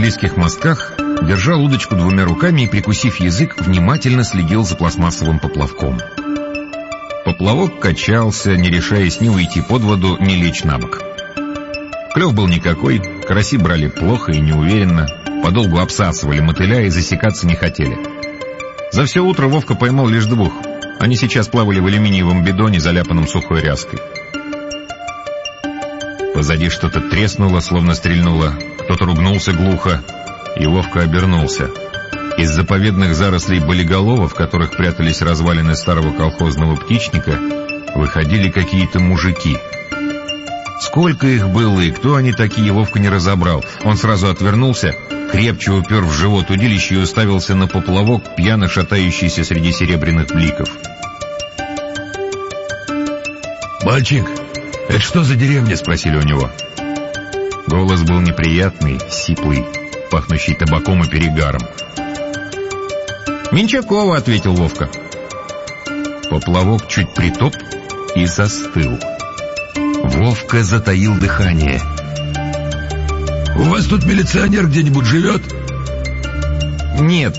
склизких мостках, держал удочку двумя руками и, прикусив язык, внимательно следил за пластмассовым поплавком. Поплавок качался, не решаясь ни уйти под воду, ни лечь на бок. Клев был никакой, караси брали плохо и неуверенно, подолгу обсасывали мотыля и засекаться не хотели. За все утро Вовка поймал лишь двух. Они сейчас плавали в алюминиевом бидоне, заляпанном сухой ряской. Позади что-то треснуло, словно стрельнуло. Кто-то ругнулся глухо, и Вовка обернулся. Из заповедных зарослей болиголова, в которых прятались развалины старого колхозного птичника, выходили какие-то мужики. Сколько их было и кто они такие, Вовка не разобрал. Он сразу отвернулся, крепче упер в живот удилище и уставился на поплавок, пьяно шатающийся среди серебряных бликов. «Мальчик, это что за деревня?» — спросили у него. Голос был неприятный, сиплый, пахнущий табаком и перегаром. «Менчакова», — ответил Вовка. Поплавок чуть притоп и застыл. Вовка затаил дыхание. «У вас тут милиционер где-нибудь живет?» «Нет».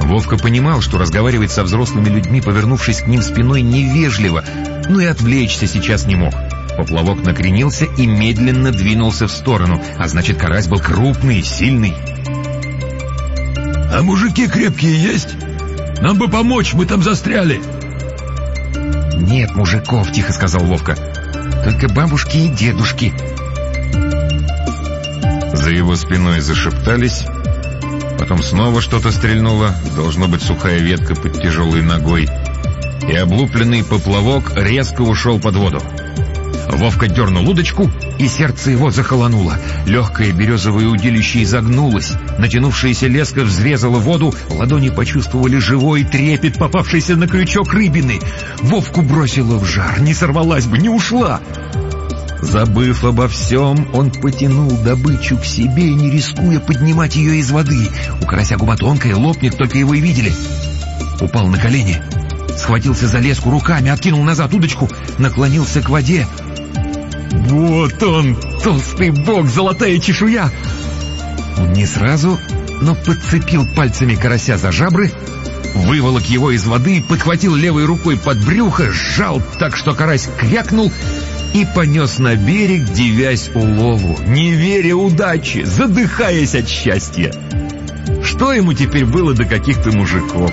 Вовка понимал, что разговаривать со взрослыми людьми, повернувшись к ним спиной, невежливо, но и отвлечься сейчас не мог. Поплавок накренился и медленно двинулся в сторону, а значит, карась был крупный, сильный. «А мужики крепкие есть? Нам бы помочь, мы там застряли!» «Нет мужиков», — тихо сказал Вовка. «Только бабушки и дедушки». За его спиной зашептались, потом снова что-то стрельнуло, должно быть сухая ветка под тяжелой ногой, и облупленный поплавок резко ушел под воду. Вовка дернул удочку, и сердце его захолонуло. Легкое березовое удилище изогнулось. Натянувшаяся леска взрезала воду, ладони почувствовали живой трепет, попавшийся на крючок рыбины. Вовку бросило в жар, не сорвалась бы, не ушла. Забыв обо всем, он потянул добычу к себе, не рискуя поднимать ее из воды. У карася губа тонкая, лопнет, только его и видели. Упал на колени, схватился за леску руками, откинул назад удочку, наклонился к воде, вот он, толстый бок, золотая чешуя. Он не сразу, но подцепил пальцами карася за жабры, выволок его из воды, подхватил левой рукой под брюхо, сжал так, что карась крякнул и понес на берег, девясь улову, не веря удаче, задыхаясь от счастья. Что ему теперь было до каких-то мужиков?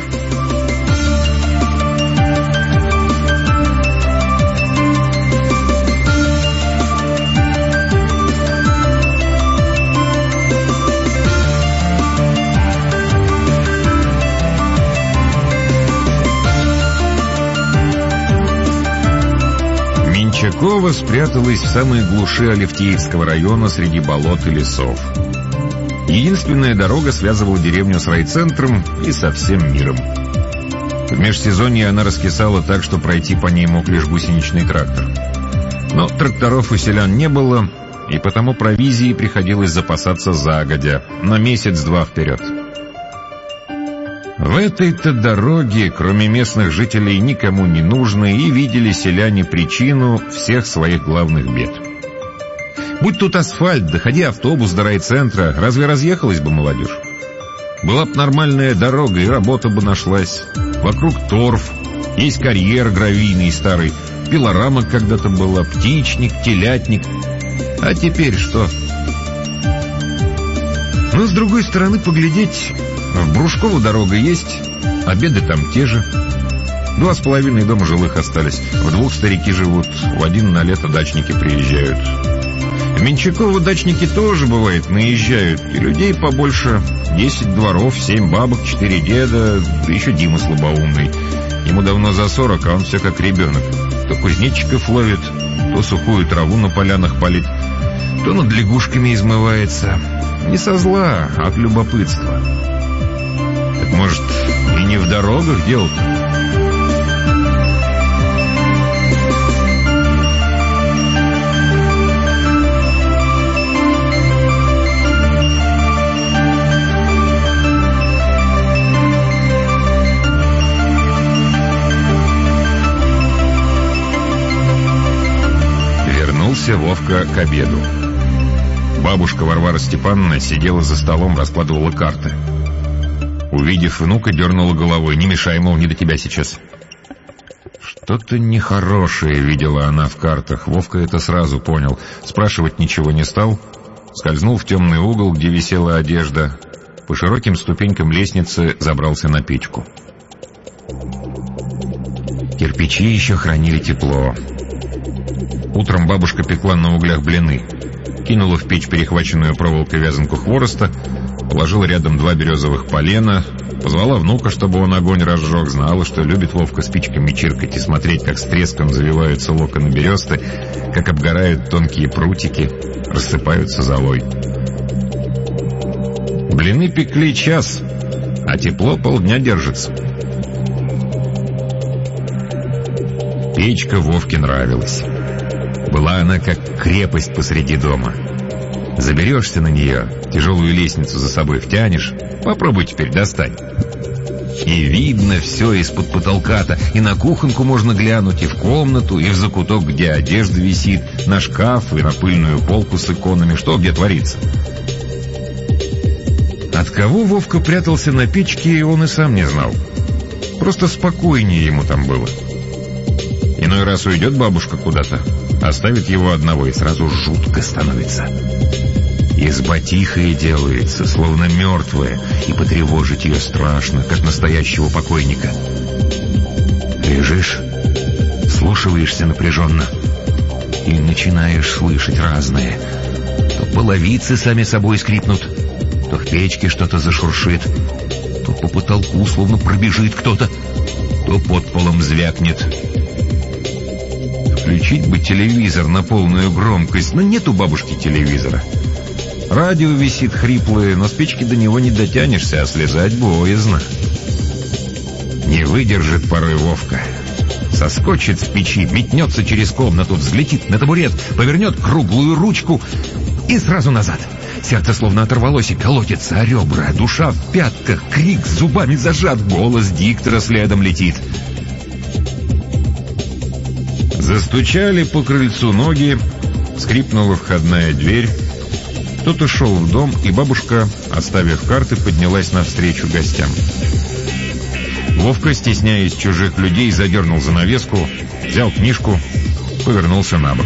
Менчакова спряталась в самой глуши Алевтеевского района среди болот и лесов. Единственная дорога связывала деревню с райцентром и со всем миром. В межсезонье она раскисала так, что пройти по ней мог лишь гусеничный трактор. Но тракторов у селян не было, и потому провизии приходилось запасаться загодя, на месяц-два вперед. В этой-то дороге, кроме местных жителей, никому не нужны, и видели селяне причину всех своих главных бед. Будь тут асфальт, доходи автобус до райцентра, разве разъехалась бы молодежь? Была бы нормальная дорога, и работа бы нашлась. Вокруг торф, есть карьер гравийный старый, пилорама когда-то была, птичник, телятник. А теперь что? Но, с другой стороны, поглядеть... В Брушково дорога есть, обеды там те же. Два с половиной дома жилых остались. В двух старики живут, в один на лето дачники приезжают. В Менчаково дачники тоже, бывает, наезжают. И людей побольше. Десять дворов, семь бабок, четыре деда, да еще Дима слабоумный. Ему давно за сорок, а он все как ребенок. То кузнечиков ловит, то сухую траву на полянах палит, то над лягушками измывается. Не со зла, а от любопытства. Может, и не в дорогах дел? -то? вернулся Вовка к обеду. Бабушка Варвара Степановна сидела за столом, раскладывала карты. Увидев внука, дернула головой. «Не мешай, мол, не до тебя сейчас». Что-то нехорошее видела она в картах. Вовка это сразу понял. Спрашивать ничего не стал. Скользнул в темный угол, где висела одежда. По широким ступенькам лестницы забрался на печку. Кирпичи еще хранили тепло. Утром бабушка пекла на углях блины. Кинула в печь перехваченную проволокой вязанку хвороста, положила рядом два березовых полена, позвала внука, чтобы он огонь разжег, знала, что любит Вовка спичками чиркать и смотреть, как с треском завиваются локоны бересты, как обгорают тонкие прутики, рассыпаются золой. Блины пекли час, а тепло полдня держится. Печка Вовке нравилась. Была она как крепость посреди дома. Заберешься на нее, тяжелую лестницу за собой втянешь, попробуй теперь достать. И видно все из-под потолка-то, и на кухонку можно глянуть, и в комнату, и в закуток, где одежда висит, на шкаф и на пыльную полку с иконами, что где творится. От кого Вовка прятался на печке, он и сам не знал. Просто спокойнее ему там было. Иной раз уйдет бабушка куда-то, оставит его одного, и сразу жутко становится. Изба тихая делается, словно мертвая, и потревожить ее страшно, как настоящего покойника. Лежишь, слушаешься напряженно и начинаешь слышать разное. То половицы сами собой скрипнут, то в печке что-то зашуршит, то по потолку словно пробежит кто-то, то под полом звякнет. Включить бы телевизор на полную громкость, но нет у бабушки телевизора. Радио висит хриплое, но спички до него не дотянешься, а слезать боязно. Не выдержит порой Вовка. Соскочит с печи, метнется через комнату, взлетит на табурет, повернет круглую ручку и сразу назад. Сердце словно оторвалось и колотится о ребра, душа в пятках, крик зубами зажат, голос диктора следом летит. Застучали по крыльцу ноги, скрипнула входная дверь, кто-то шел в дом, и бабушка, оставив карты, поднялась навстречу гостям. Вовка, стесняясь чужих людей, задернул занавеску, взял книжку, повернулся на бок.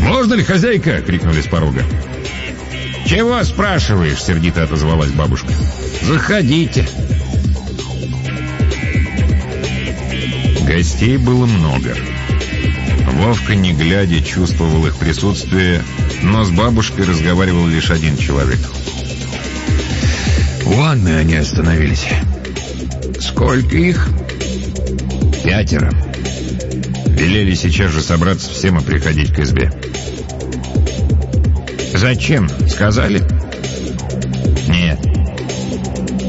«Можно ли, хозяйка?» — крикнули с порога. «Чего спрашиваешь?» — сердито отозвалась бабушка. «Заходите». Гостей было много. Вовка, не глядя, чувствовал их присутствие, но с бабушкой разговаривал лишь один человек. У Анны они остановились. Сколько их? Пятеро. Велели сейчас же собраться всем и приходить к избе. Зачем? Сказали? Нет.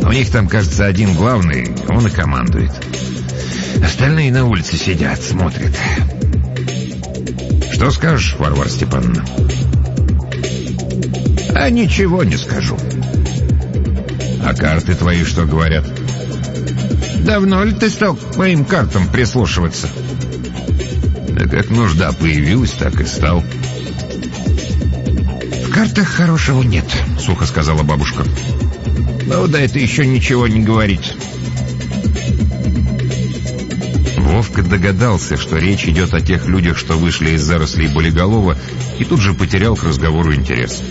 У них там, кажется, один главный, он и командует. Остальные на улице сидят, смотрят. Что скажешь, Варвара Степановна? А ничего не скажу. А карты твои что говорят? Давно ли ты стал к моим картам прислушиваться? Да как нужда появилась, так и стал. В картах хорошего нет, сухо сказала бабушка. Ну да это еще ничего не говорит. Вовка догадался, что речь идет о тех людях, что вышли из зарослей Болиголова, и тут же потерял к разговору интерес.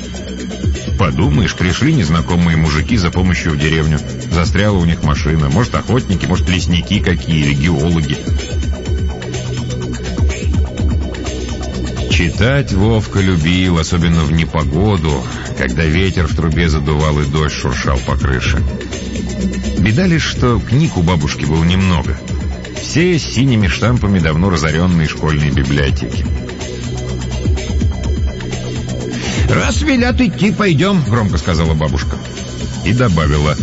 Подумаешь, пришли незнакомые мужики за помощью в деревню. Застряла у них машина. Может, охотники, может, лесники какие или геологи. Читать Вовка любил, особенно в непогоду, когда ветер в трубе задувал и дождь шуршал по крыше. Беда лишь, что книг у бабушки было немного — все с синими штампами давно разоренные школьные библиотеки. «Раз велят идти, пойдем», — громко сказала бабушка. И добавила,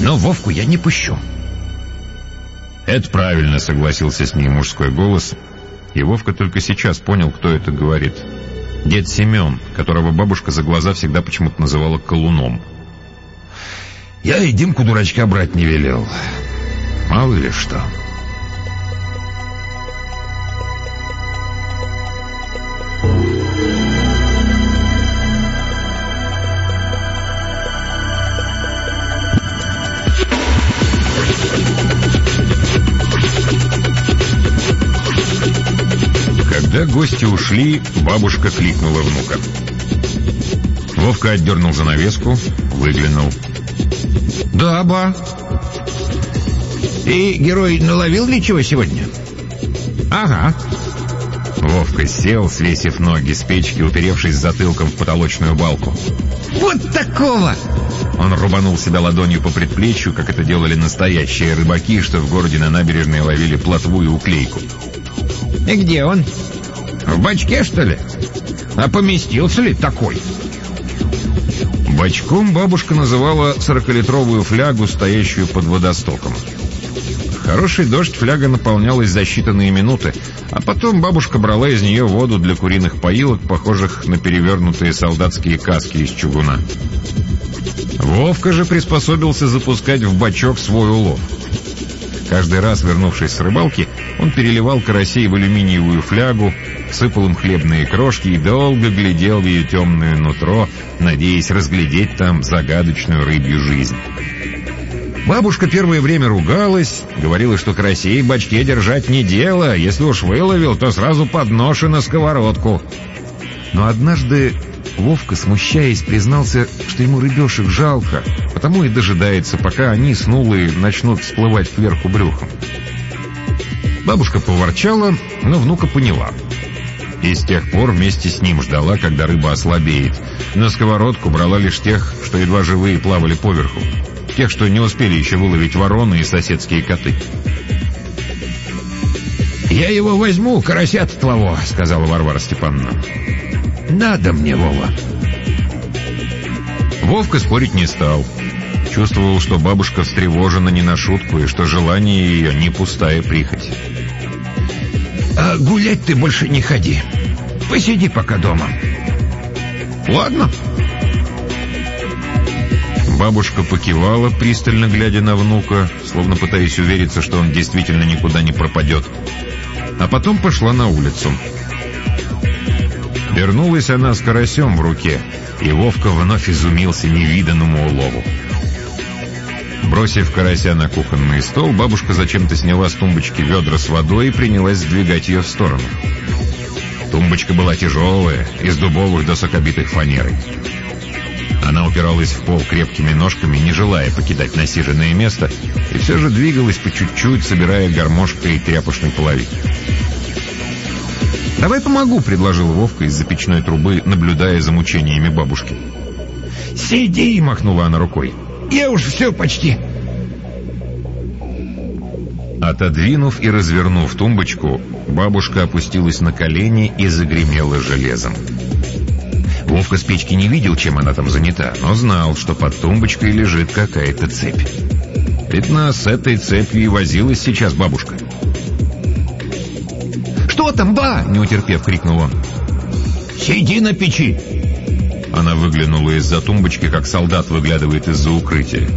«но Вовку я не пущу». «Это правильно», — согласился с ней мужской голос, и Вовка только сейчас понял, кто это говорит. Дед Семен, которого бабушка за глаза всегда почему-то называла колуном. «Я и Димку дурачка брать не велел. Мало ли что». Когда гости ушли, бабушка кликнула внука. Вовка отдернул занавеску, выглянул. «Да, ба». «И герой наловил ли чего сегодня?» «Ага». Вовка сел, свесив ноги с печки, уперевшись затылком в потолочную балку. «Вот такого!» Он рубанул себя ладонью по предплечью, как это делали настоящие рыбаки, что в городе на набережной ловили плотву и уклейку. «И где он? В бачке, что ли? А поместился ли такой?» Бачком бабушка называла сорокалитровую флягу, стоящую под водостоком. Хороший дождь фляга наполнялась за считанные минуты, а потом бабушка брала из нее воду для куриных поилок, похожих на перевернутые солдатские каски из чугуна. Вовка же приспособился запускать в бачок свой улов. Каждый раз, вернувшись с рыбалки, он переливал карасей в алюминиевую флягу, сыпал им хлебные крошки и долго глядел в ее темное нутро, надеясь разглядеть там загадочную рыбью жизнь. Бабушка первое время ругалась, говорила, что карасей в бачке держать не дело, если уж выловил, то сразу под на сковородку. Но однажды Вовка, смущаясь, признался, что ему рыбешек жалко, потому и дожидается, пока они с Нулой начнут всплывать кверху брюхом. Бабушка поворчала, но внука поняла. И с тех пор вместе с ним ждала, когда рыба ослабеет. На сковородку брала лишь тех, что едва живые плавали поверху. Тех, что не успели еще выловить вороны и соседские коты. «Я его возьму, карасят твоего», — сказала Варвара Степановна. Надо мне, Вова. Вовка спорить не стал. Чувствовал, что бабушка встревожена не на шутку, и что желание ее не пустая прихоть. А гулять ты больше не ходи. Посиди пока дома. Ладно. Бабушка покивала, пристально глядя на внука, словно пытаясь увериться, что он действительно никуда не пропадет. А потом пошла на улицу. Вернулась она с карасем в руке, и Вовка вновь изумился невиданному улову. Бросив карася на кухонный стол, бабушка зачем-то сняла с тумбочки ведра с водой и принялась сдвигать ее в сторону. Тумбочка была тяжелая, из дубовых досок обитых фанерой. Она упиралась в пол крепкими ножками, не желая покидать насиженное место, и все же двигалась по чуть-чуть, собирая гармошкой и тряпочный половик. «Давай помогу», — предложил Вовка из-за печной трубы, наблюдая за мучениями бабушки. «Сиди!» — махнула она рукой. «Я уж все почти...» Отодвинув и развернув тумбочку, бабушка опустилась на колени и загремела железом. Вовка с печки не видел, чем она там занята, но знал, что под тумбочкой лежит какая-то цепь. Видно, с этой цепью и возилась сейчас бабушка. «Что там, ба?» — не утерпев, крикнул он. «Сиди на печи!» Она выглянула из-за тумбочки, как солдат выглядывает из-за укрытия.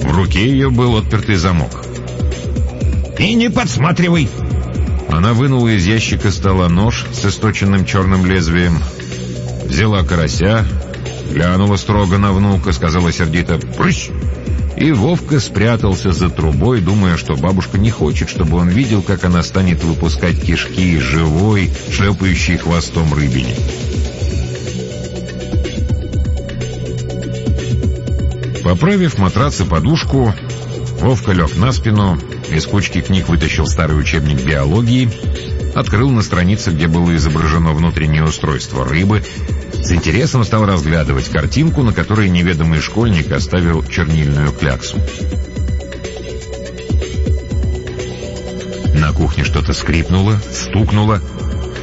В руке ее был отпертый замок. «И не подсматривай!» Она вынула из ящика стола нож с источенным черным лезвием, взяла карася, глянула строго на внука, сказала сердито «Прыщ!» И Вовка спрятался за трубой, думая, что бабушка не хочет, чтобы он видел, как она станет выпускать кишки живой, шлепающей хвостом рыбине. Поправив матрац и подушку, Вовка лег на спину, из кучки книг вытащил старый учебник биологии, открыл на странице, где было изображено внутреннее устройство рыбы, с интересом стал разглядывать картинку, на которой неведомый школьник оставил чернильную кляксу. На кухне что-то скрипнуло, стукнуло.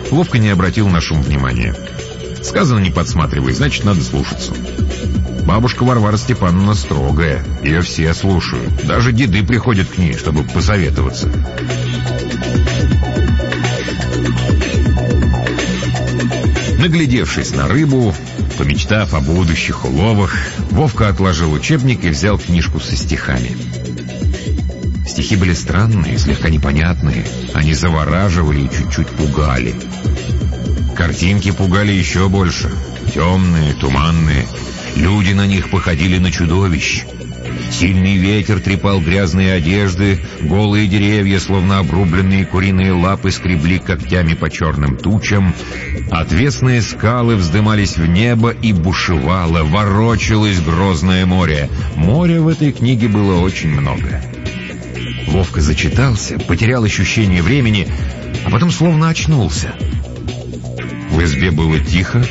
Вовка не обратил на шум внимания. Сказано «не подсматривай», значит, надо слушаться. Бабушка Варвара Степановна строгая, ее все слушают. Даже деды приходят к ней, чтобы посоветоваться. Наглядевшись на рыбу, помечтав о будущих уловах, Вовка отложил учебник и взял книжку со стихами. Стихи были странные, слегка непонятные. Они завораживали и чуть-чуть пугали. Картинки пугали еще больше. Темные, туманные. Люди на них походили на чудовищ. Сильный ветер трепал грязные одежды, голые деревья, словно обрубленные куриные лапы, скребли когтями по черным тучам. Отвесные скалы вздымались в небо и бушевало, ворочалось грозное море. Моря в этой книге было очень много. Вовка зачитался, потерял ощущение времени, а потом словно очнулся. В избе было тихо,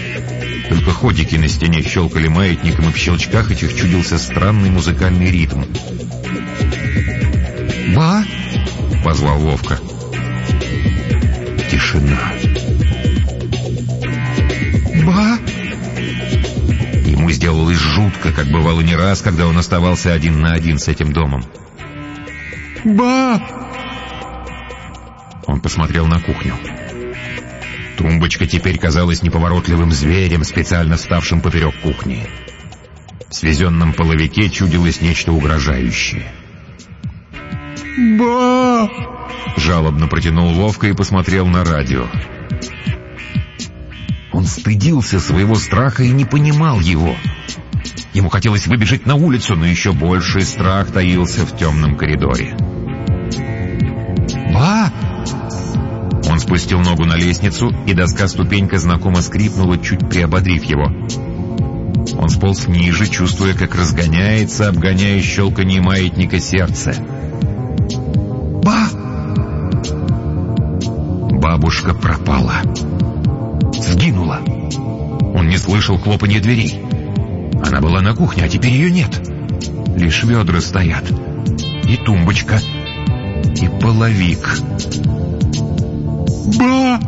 только ходики на стене щелкали маятником, и в щелчках этих чудился странный музыкальный ритм. «Ба!» — позвал Вовка. Тишина. «Ба!» Ему сделалось жутко, как бывало не раз, когда он оставался один на один с этим домом. «Ба!» Он посмотрел на кухню. Тумбочка теперь казалась неповоротливым зверем, специально вставшим поперек кухни. В свезенном половике чудилось нечто угрожающее. «Ба!» Жалобно протянул Вовка и посмотрел на радио. Он стыдился своего страха и не понимал его. Ему хотелось выбежать на улицу, но еще больший страх таился в темном коридоре. Спустил ногу на лестницу, и доска-ступенька знакомо скрипнула, чуть приободрив его. Он сполз ниже, чувствуя, как разгоняется, обгоняя щелканье маятника сердце. «Ба!» Бабушка пропала. Сгинула. Он не слышал хлопанья дверей. Она была на кухне, а теперь ее нет. Лишь ведра стоят. И тумбочка. И половик. «Ба!»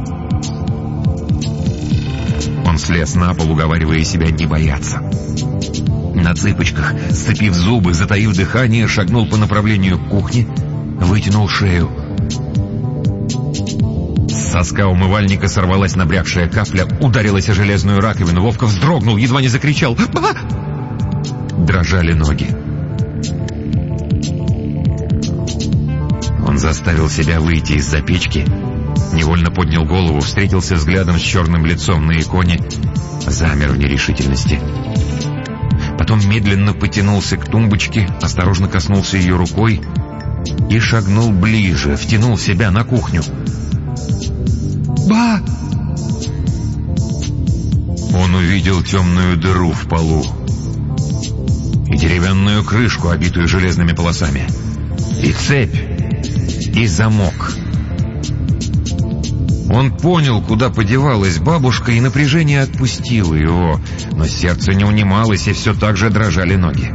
Он слез на пол, уговаривая себя не бояться. На цыпочках, сцепив зубы, затаив дыхание, шагнул по направлению к кухне, вытянул шею. С соска умывальника сорвалась набрякшая капля, ударилась о железную раковину. Вовка вздрогнул, едва не закричал «Ба!». Дрожали ноги. Он заставил себя выйти из-за печки, невольно поднял голову, встретился взглядом с черным лицом на иконе, замер в нерешительности. Потом медленно потянулся к тумбочке, осторожно коснулся ее рукой и шагнул ближе, втянул себя на кухню. «Ба!» Он увидел темную дыру в полу и деревянную крышку, обитую железными полосами, и цепь, и замок. Он понял, куда подевалась бабушка, и напряжение отпустило его, но сердце не унималось, и все так же дрожали ноги.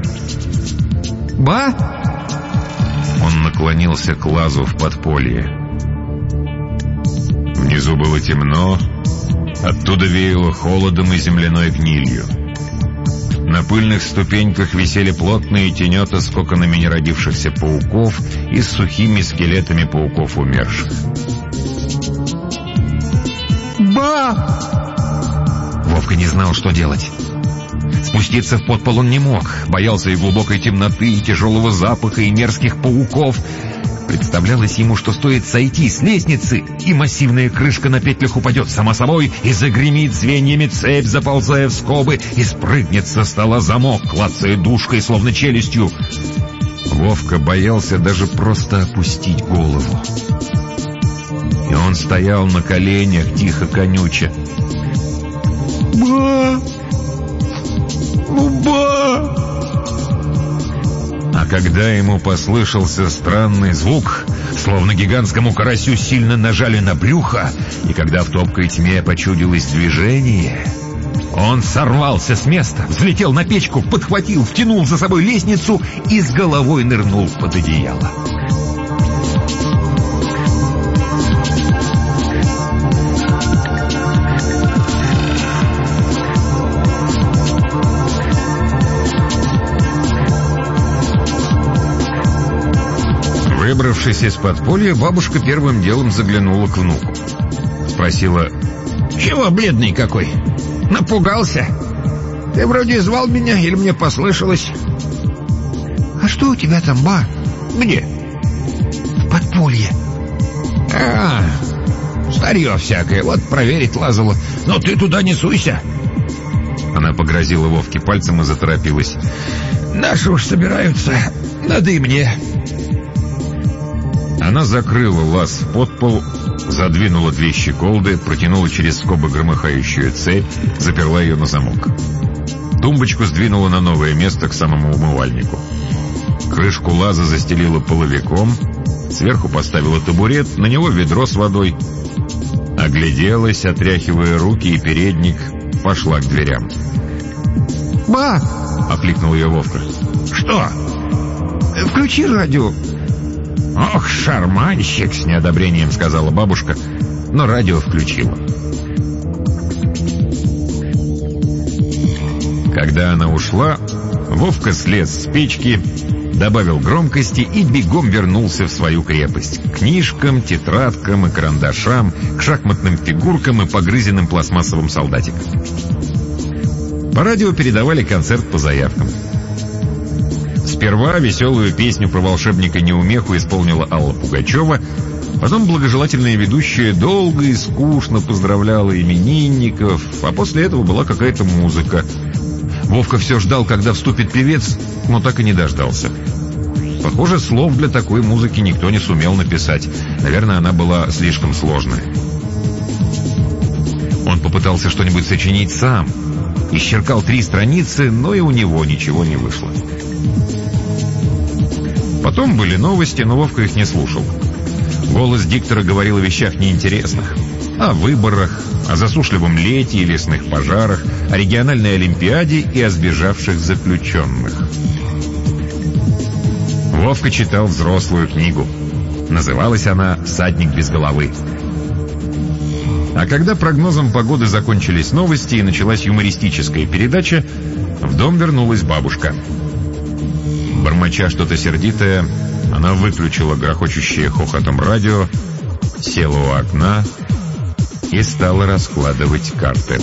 «Ба!» Он наклонился к лазу в подполье. Внизу было темно, оттуда веяло холодом и земляной гнилью. На пыльных ступеньках висели плотные тенета с коконами неродившихся пауков и с сухими скелетами пауков умерших. «Ба!» Вовка не знал, что делать. Спуститься в подпол он не мог, боялся и глубокой темноты, и тяжелого запаха, и мерзких пауков. Представлялось ему, что стоит сойти с лестницы, и массивная крышка на петлях упадет сама собой, и загремит звеньями цепь, заползая в скобы, и спрыгнет со стола замок, клацая душкой, словно челюстью. Вовка боялся даже просто опустить голову. И он стоял на коленях, тихо конюча. «Ба!» «Ба!» А когда ему послышался странный звук, словно гигантскому карасю сильно нажали на брюхо, и когда в топкой тьме почудилось движение, он сорвался с места, взлетел на печку, подхватил, втянул за собой лестницу и с головой нырнул под одеяло. Выбравшись из подполья, бабушка первым делом заглянула к внуку. Спросила, «Чего бледный какой? Напугался? Ты вроде звал меня, или мне послышалось?» «А что у тебя там, ба?» «Где?» «В подполье». «А, старье всякое, вот проверить лазало. Но ты туда не суйся». Она погрозила Вовке пальцем и заторопилась. Наши уж собираются. Надо и мне. Она закрыла лаз в подпол, задвинула две щеколды, протянула через скобы громыхающую цепь, заперла ее на замок. Тумбочку сдвинула на новое место к самому умывальнику. Крышку лаза застелила половиком, сверху поставила табурет, на него ведро с водой. Огляделась, отряхивая руки и передник, пошла к дверям. «Ба!» — окликнул ее Вовка. «Что?» «Включи радио». «Ох, шарманщик!» — с неодобрением сказала бабушка, но радио включила. Когда она ушла, Вовка слез с печки, добавил громкости и бегом вернулся в свою крепость. К книжкам, тетрадкам и карандашам, к шахматным фигуркам и погрызенным пластмассовым солдатикам. По радио передавали концерт по заявкам. Сперва веселую песню про волшебника Неумеху исполнила Алла Пугачева, потом благожелательная ведущая долго и скучно поздравляла именинников, а после этого была какая-то музыка. Вовка все ждал, когда вступит певец, но так и не дождался. Похоже, слов для такой музыки никто не сумел написать. Наверное, она была слишком сложная. Он попытался что-нибудь сочинить сам. Исчеркал три страницы, но и у него ничего не вышло. Потом были новости, но Вовка их не слушал. Голос диктора говорил о вещах неинтересных. О выборах, о засушливом лете и лесных пожарах, о региональной олимпиаде и о сбежавших заключенных. Вовка читал взрослую книгу. Называлась она «Садник без головы». А когда прогнозом погоды закончились новости и началась юмористическая передача, в дом вернулась бабушка. Бормоча что-то сердитое, она выключила грохочущее хохотом радио, села у окна и стала раскладывать карты.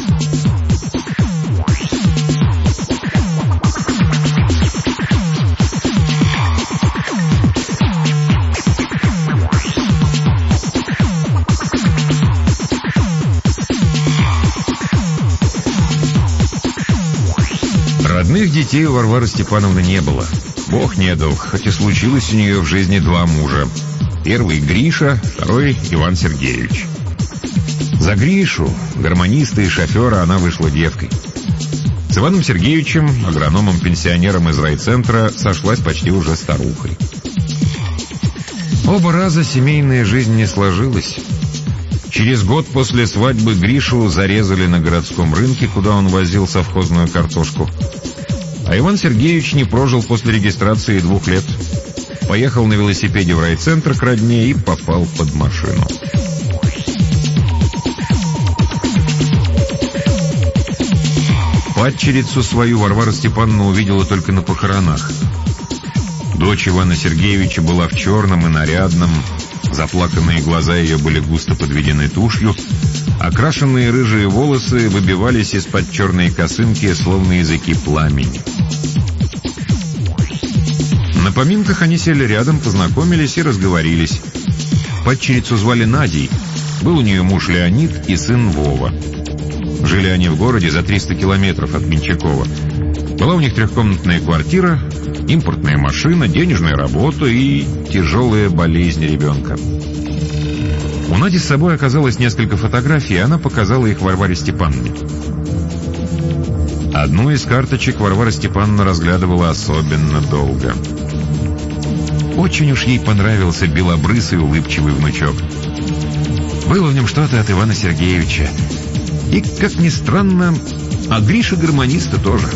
Родных детей у Варвары Степановны не было. Бог не дал, хоть и случилось у нее в жизни два мужа. Первый Гриша, второй Иван Сергеевич. За Гришу, гармониста и шофера, она вышла девкой. С Иваном Сергеевичем, агрономом-пенсионером из райцентра, сошлась почти уже старухой. Оба раза семейная жизнь не сложилась. Через год после свадьбы Гришу зарезали на городском рынке, куда он возил совхозную картошку. А Иван Сергеевич не прожил после регистрации двух лет. Поехал на велосипеде в райцентр к родне и попал под машину. Падчерицу свою Варвара Степановна увидела только на похоронах. Дочь Ивана Сергеевича была в черном и нарядном, заплаканные глаза ее были густо подведены тушью, окрашенные рыжие волосы выбивались из-под черной косынки, словно языки пламени. На поминках они сели рядом, познакомились и разговорились. Падчерицу звали Надей, был у нее муж Леонид и сын Вова. Жили они в городе за 300 километров от Менчакова. Была у них трехкомнатная квартира, импортная машина, денежная работа и тяжелая болезнь ребенка. У Нади с собой оказалось несколько фотографий, и она показала их Варваре Степановне. Одну из карточек Варвара Степановна разглядывала особенно долго. Очень уж ей понравился белобрысый улыбчивый внучок. Было в нем что-то от Ивана Сергеевича. И, как ни странно, а Гриша гармониста тоже.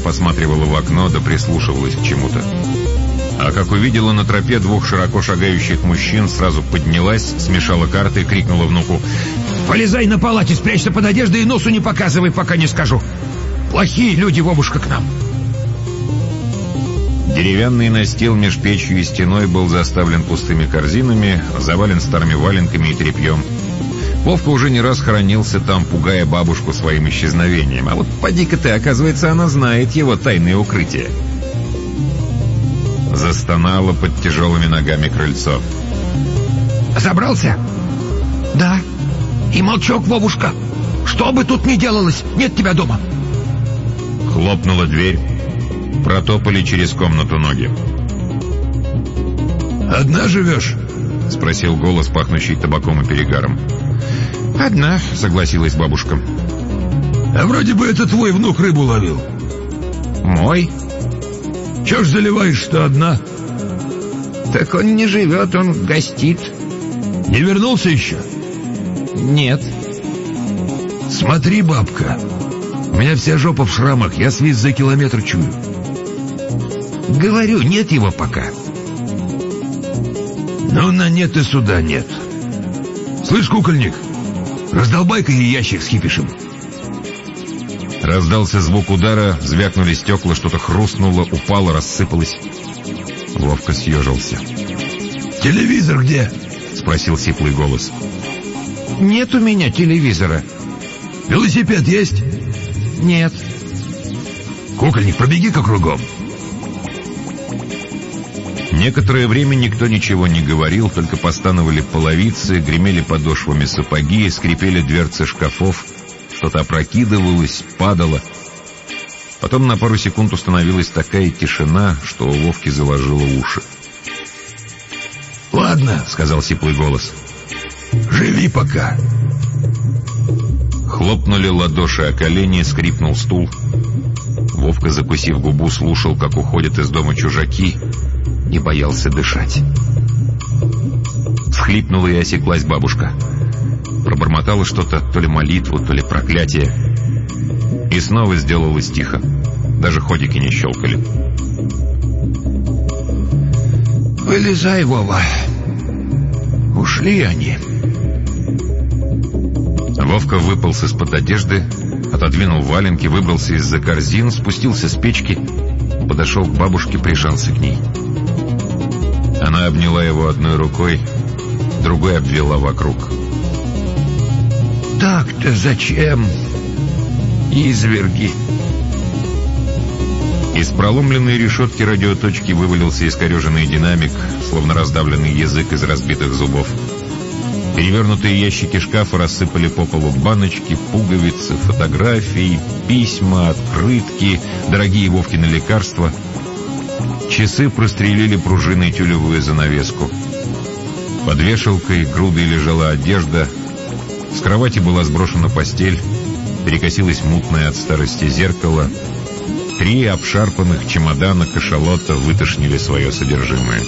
Посматривала в окно да прислушивалась к чему-то. А как увидела на тропе двух широко шагающих мужчин, сразу поднялась, смешала карты и крикнула внуку. «Полезай на палате, спрячься под одеждой и носу не показывай, пока не скажу. Плохие люди, Вовушка, к нам». Деревянный настил меж печью и стеной был заставлен пустыми корзинами, завален старыми валенками и тряпьем. Вовка уже не раз хоронился там, пугая бабушку своим исчезновением. А вот поди-ка ты, оказывается, она знает его тайные укрытия. Застонало под тяжелыми ногами крыльцо. «Забрался?» «Да. И молчок, Вовушка. Что бы тут ни делалось, нет тебя дома». Хлопнула дверь. Протопали через комнату ноги. «Одна живешь?» — спросил голос, пахнущий табаком и перегаром. «Одна», — согласилась бабушка. «А вроде бы это твой внук рыбу ловил». «Мой?» «Чё ж заливаешь, что одна?» «Так он не живет, он гостит». «Не вернулся еще?» «Нет». «Смотри, бабка, у меня вся жопа в шрамах, я свист за километр чую». «Говорю, нет его пока». «Ну, на нет и сюда нет». «Слышь, кукольник, раздолбай-ка ящик с хипишем». Раздался звук удара, звякнули стекла, что-то хрустнуло, упало, рассыпалось. Вовка съежился. «Телевизор где?» — спросил сиплый голос. «Нет у меня телевизора». «Велосипед есть?» «Нет». «Кукольник, пробеги-ка кругом». Некоторое время никто ничего не говорил, только постановали половицы, гремели подошвами сапоги, скрипели дверцы шкафов, что-то опрокидывалось, падало. Потом на пару секунд установилась такая тишина, что у Вовки заложило уши. «Ладно», — сказал сиплый голос. «Живи пока». Хлопнули ладоши о колени, скрипнул стул. Вовка, закусив губу, слушал, как уходят из дома чужаки, и боялся дышать. Схлипнула и осеклась бабушка. Пробормотала что-то, то ли молитву, то ли проклятие. И снова сделалось тихо. Даже ходики не щелкали. «Вылезай, Вова. Ушли они». Вовка выполз из-под одежды, отодвинул валенки, выбрался из-за корзин, спустился с печки, подошел к бабушке, прижался к ней. Она обняла его одной рукой, другой обвела вокруг. «Так-то зачем, изверги?» Из проломленной решетки радиоточки вывалился искореженный динамик, словно раздавленный язык из разбитых зубов. Перевернутые ящики шкафа рассыпали по полу баночки, пуговицы, фотографии, письма, открытки, дорогие Вовкины лекарства. Часы прострелили пружиной тюлевую занавеску. Под вешалкой грудой лежала одежда. С кровати была сброшена постель. Перекосилось мутное от старости зеркало. Три обшарпанных чемодана кашалота вытошнили свое содержимое.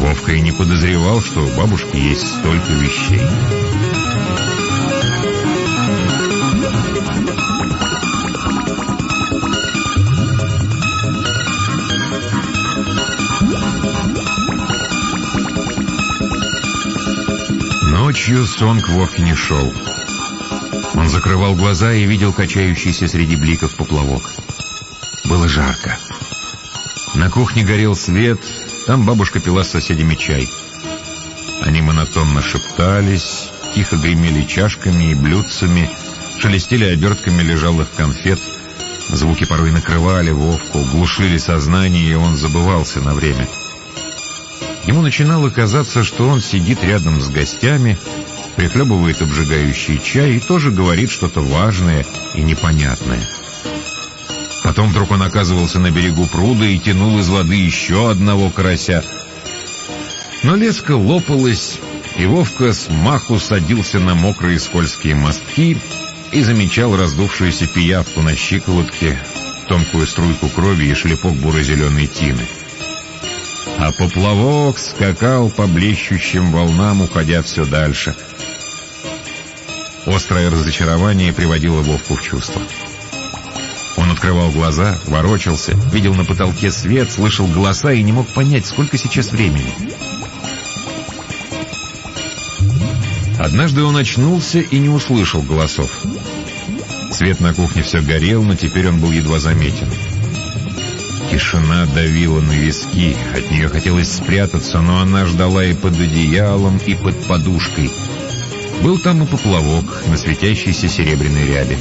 Вовка и не подозревал, что у бабушки есть столько вещей. Ночью сон к Вовке не шел. Он закрывал глаза и видел качающийся среди бликов поплавок. Было жарко. На кухне горел свет, там бабушка пила с соседями чай. Они монотонно шептались, тихо гремели чашками и блюдцами, шелестели обертками лежалых конфет. Звуки порой накрывали Вовку, глушили сознание, и он забывался на время. Ему начинало казаться, что он сидит рядом с гостями, прихлебывает обжигающий чай и тоже говорит что-то важное и непонятное. Потом вдруг он оказывался на берегу пруда и тянул из воды еще одного карася. Но леска лопалась, и Вовка с маху садился на мокрые скользкие мостки и замечал раздувшуюся пиявку на щиколотке, тонкую струйку крови и шлепок буро-зеленой тины. А поплавок скакал по блещущим волнам, уходя все дальше. Острое разочарование приводило Вовку в чувство. Он открывал глаза, ворочался, видел на потолке свет, слышал голоса и не мог понять, сколько сейчас времени. Однажды он очнулся и не услышал голосов. Свет на кухне все горел, но теперь он был едва заметен. Тишина давила на виски, от нее хотелось спрятаться, но она ждала и под одеялом, и под подушкой. Был там и поплавок на светящейся серебряной рябе.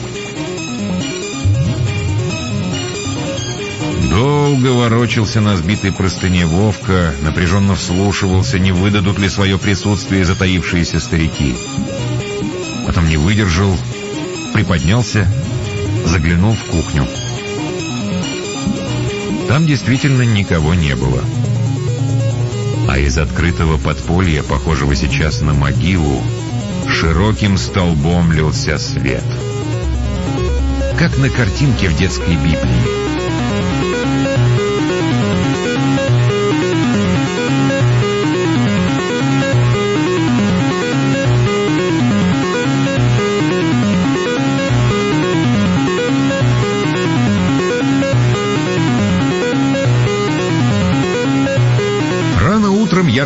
Долго ворочался на сбитой простыне Вовка, напряженно вслушивался, не выдадут ли свое присутствие затаившиеся старики. Потом не выдержал, приподнялся, заглянул в кухню. Там действительно никого не было. А из открытого подполья, похожего сейчас на могилу, широким столбом лился свет. Как на картинке в детской Библии.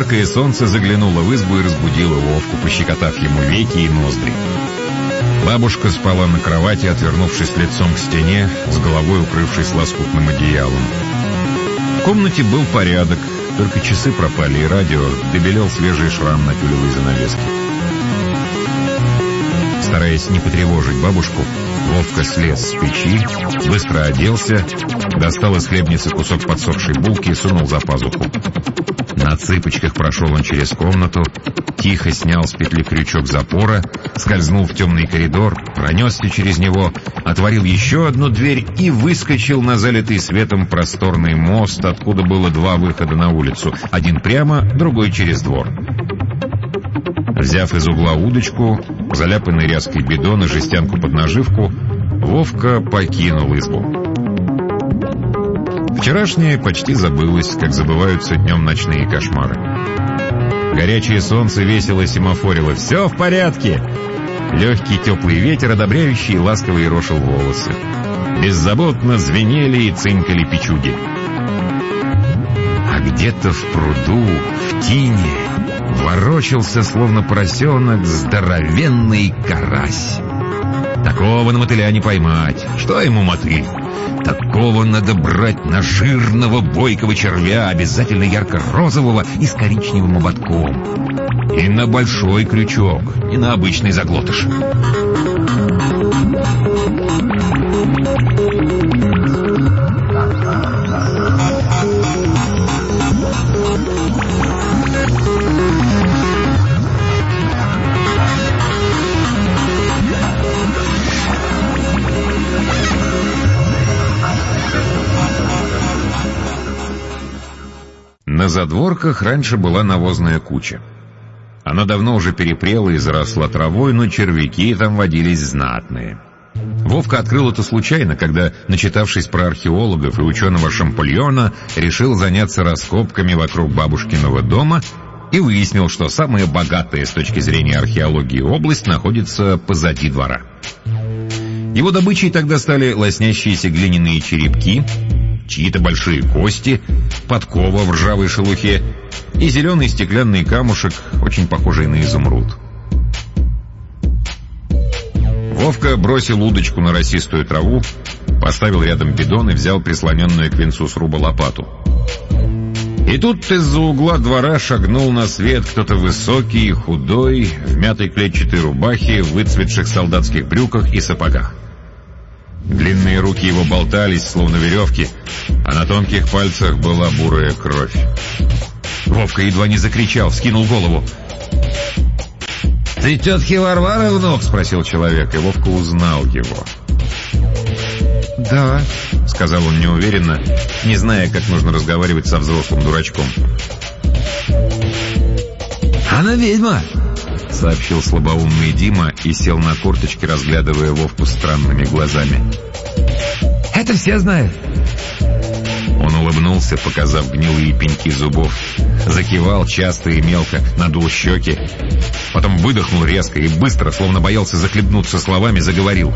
Яркое солнце заглянуло в избу и разбудило Вовку, пощекотав ему веки и ноздри. Бабушка спала на кровати, отвернувшись лицом к стене, с головой укрывшись лоскутным одеялом. В комнате был порядок, только часы пропали, и радио добелел свежий шрам на тюлевой занавеске. Стараясь не потревожить бабушку, Вовка слез с печи, быстро оделся, достал из хлебницы кусок подсохшей булки и сунул за пазуху. На цыпочках прошел он через комнату, тихо снял с петли крючок запора, скользнул в темный коридор, пронесся через него, отворил еще одну дверь и выскочил на залитый светом просторный мост, откуда было два выхода на улицу, один прямо, другой через двор. Взяв из угла удочку, заляпанный ряской бидон и жестянку под наживку, Вовка покинул избу. Вчерашнее почти забылось, как забываются днем ночные кошмары. Горячее солнце весело семафорило. «Все в порядке!» Легкий теплый ветер, одобряющий и ласковый рошил волосы. Беззаботно звенели и цинкали печуги. А где-то в пруду, в тине, ворочался, словно поросенок, здоровенный карась. Такого на мотыля не поймать. Что ему мотыль? Такого надо брать на жирного бойкого червя, обязательно ярко-розового и с коричневым ободком. И на большой крючок, и на обычный заглотыш. Задворках раньше была навозная куча. Она давно уже перепрела и заросла травой, но червяки там водились знатные. Вовка открыл это случайно, когда, начитавшись про археологов и ученого Шампольона, решил заняться раскопками вокруг бабушкиного дома и выяснил, что самая богатая с точки зрения археологии область находится позади двора. Его добычей тогда стали лоснящиеся глиняные черепки, чьи-то большие кости, подкова в ржавой шелухе и зеленый стеклянный камушек, очень похожий на изумруд. Вовка бросил удочку на росистую траву, поставил рядом бидон и взял прислоненную к венцу сруба лопату. И тут из-за угла двора шагнул на свет кто-то высокий худой, в мятой клетчатой рубахе, выцветших солдатских брюках и сапогах. Длинные руки его болтались, словно веревки, а на тонких пальцах была бурая кровь. Вовка едва не закричал, скинул голову. «Ты тетки Варвары внук?» — спросил человек, и Вовка узнал его. «Да», — сказал он неуверенно, не зная, как нужно разговаривать со взрослым дурачком. «Она ведьма!» — сообщил слабоумный Дима и сел на корточки, разглядывая Вовку странными глазами. «Это все знают». Он улыбнулся, показав гнилые пеньки зубов. Закивал часто и мелко, надул щеки. Потом выдохнул резко и быстро, словно боялся захлебнуться словами, заговорил.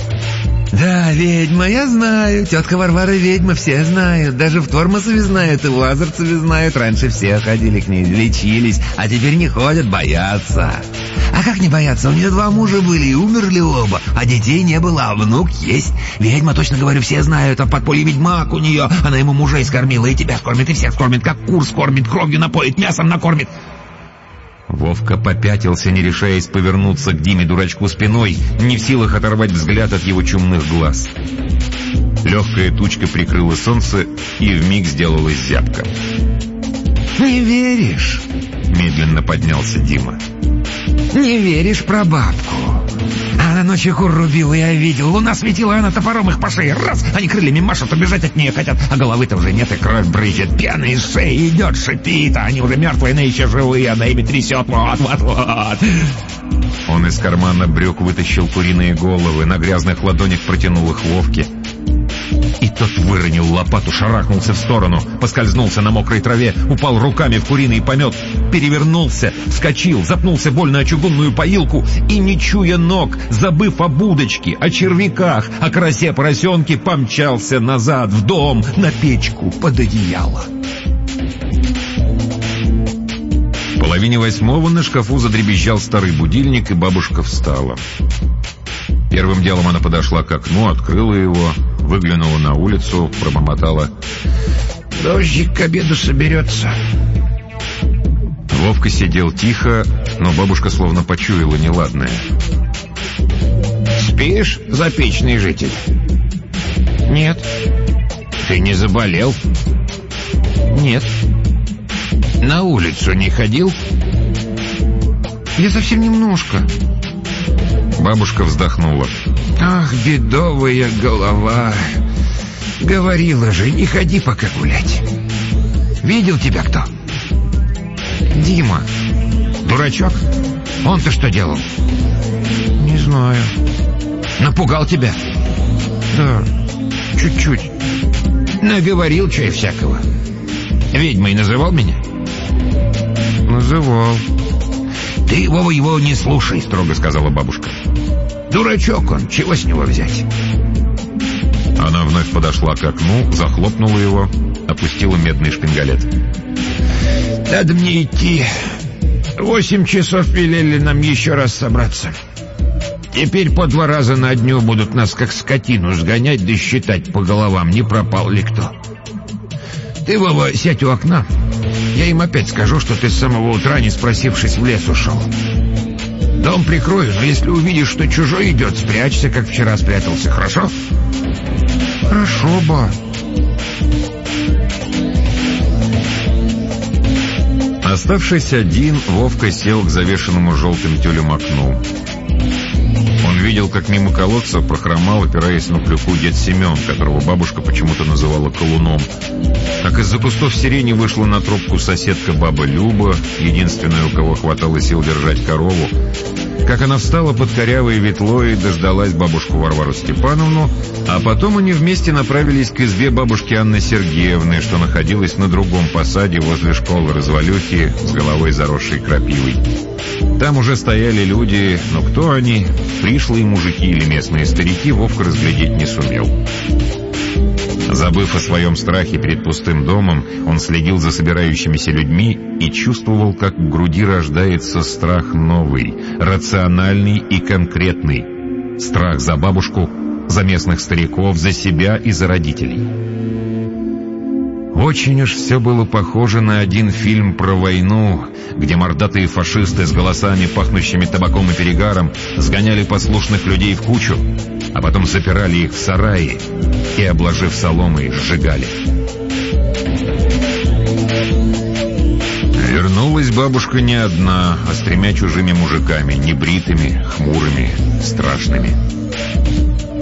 «Да, ведьма, я знаю. Тетка Варвара ведьма, все знают. Даже в Тормосове знают, и в Лазарцеве знают. Раньше все ходили к ней, лечились, а теперь не ходят, боятся. А как не бояться? У нее два мужа были и умерли оба, а детей не было, а внук есть. Ведьма, точно говорю, все знают, а подполье ведьмак у нее. Она ему мужей скормила, и тебя скормит, и всех скормит, как кур скормит, кровью напоит, мясом накормит. Вовка попятился, не решаясь повернуться к Диме дурачку спиной, не в силах оторвать взгляд от его чумных глаз. Легкая тучка прикрыла солнце и вмиг сделалась зябко. «Не веришь?» — медленно поднялся Дима. «Не веришь про бабку?» Она ночью кур рубила, я видел. Луна светила, она топором их по шее. Раз! Они крыльями машут, убежать от нее хотят. А головы-то уже нет, и кровь брызжет. Пена из шеи идет, шипит. А они уже мертвые, но еще живые. Она ими трясет. Вот, вот, вот. Он из кармана брюк вытащил куриные головы, на грязных ладонях протянул их Вовке. Тот выронил лопату, шарахнулся в сторону, поскользнулся на мокрой траве, упал руками в куриный помет, перевернулся, вскочил, запнулся больно о чугунную поилку и, не чуя ног, забыв о будочке, о червяках, о красе поросенки, помчался назад в дом, на печку, под одеяло. В половине восьмого на шкафу задребезжал старый будильник, и бабушка встала. Первым делом она подошла к окну, открыла его, выглянула на улицу, пробормотала. «Дождик к обеду соберется». Вовка сидел тихо, но бабушка словно почуяла неладное. «Спишь, запечный житель?» «Нет». «Ты не заболел?» «Нет». «На улицу не ходил?» «Я совсем немножко». Бабушка вздохнула. «Ах, бедовая голова! Говорила же, не ходи пока гулять. Видел тебя кто?» «Дима». «Дурачок? Он-то что делал?» «Не знаю». «Напугал тебя?» «Да, чуть-чуть». «Наговорил чай всякого. Ведьмой называл меня?» «Называл». «Ты, Вова, его не слушай», — строго сказала бабушка. «Дурачок он, чего с него взять?» Она вновь подошла к окну, захлопнула его, опустила медный шпингалет. «Надо мне идти. Восемь часов велели нам еще раз собраться. Теперь по два раза на дню будут нас как скотину сгонять да считать по головам, не пропал ли кто. Ты, Вова, сядь у окна. Я им опять скажу, что ты с самого утра, не спросившись, в лес ушел. Дом прикрою, но если увидишь, что чужой идет, спрячься, как вчера спрятался, хорошо?» «Хорошо, ба». Оставшись один, Вовка сел к завешенному желтым тюлем окну. Видел, как мимо колодца прохромал, опираясь на клюку дед Семен, которого бабушка почему-то называла колуном. Как из-за кустов сирени вышла на тропку соседка баба Люба, единственная, у кого хватало сил держать корову. Как она встала под корявой ветлой и дождалась бабушку Варвару Степановну, а потом они вместе направились к избе бабушки Анны Сергеевны, что находилась на другом посаде возле школы развалюхи с головой заросшей крапивой. Там уже стояли люди, но кто они, пришлые мужики или местные старики, Вовка разглядеть не сумел. Забыв о своем страхе перед пустым домом, он следил за собирающимися людьми и чувствовал, как в груди рождается страх новый, рациональный и конкретный. Страх за бабушку, за местных стариков, за себя и за родителей. Очень уж все было похоже на один фильм про войну, где мордатые фашисты с голосами, пахнущими табаком и перегаром, сгоняли послушных людей в кучу, а потом запирали их в сараи и, обложив соломой, сжигали. Вернулась бабушка не одна, а с тремя чужими мужиками, небритыми, хмурыми, страшными.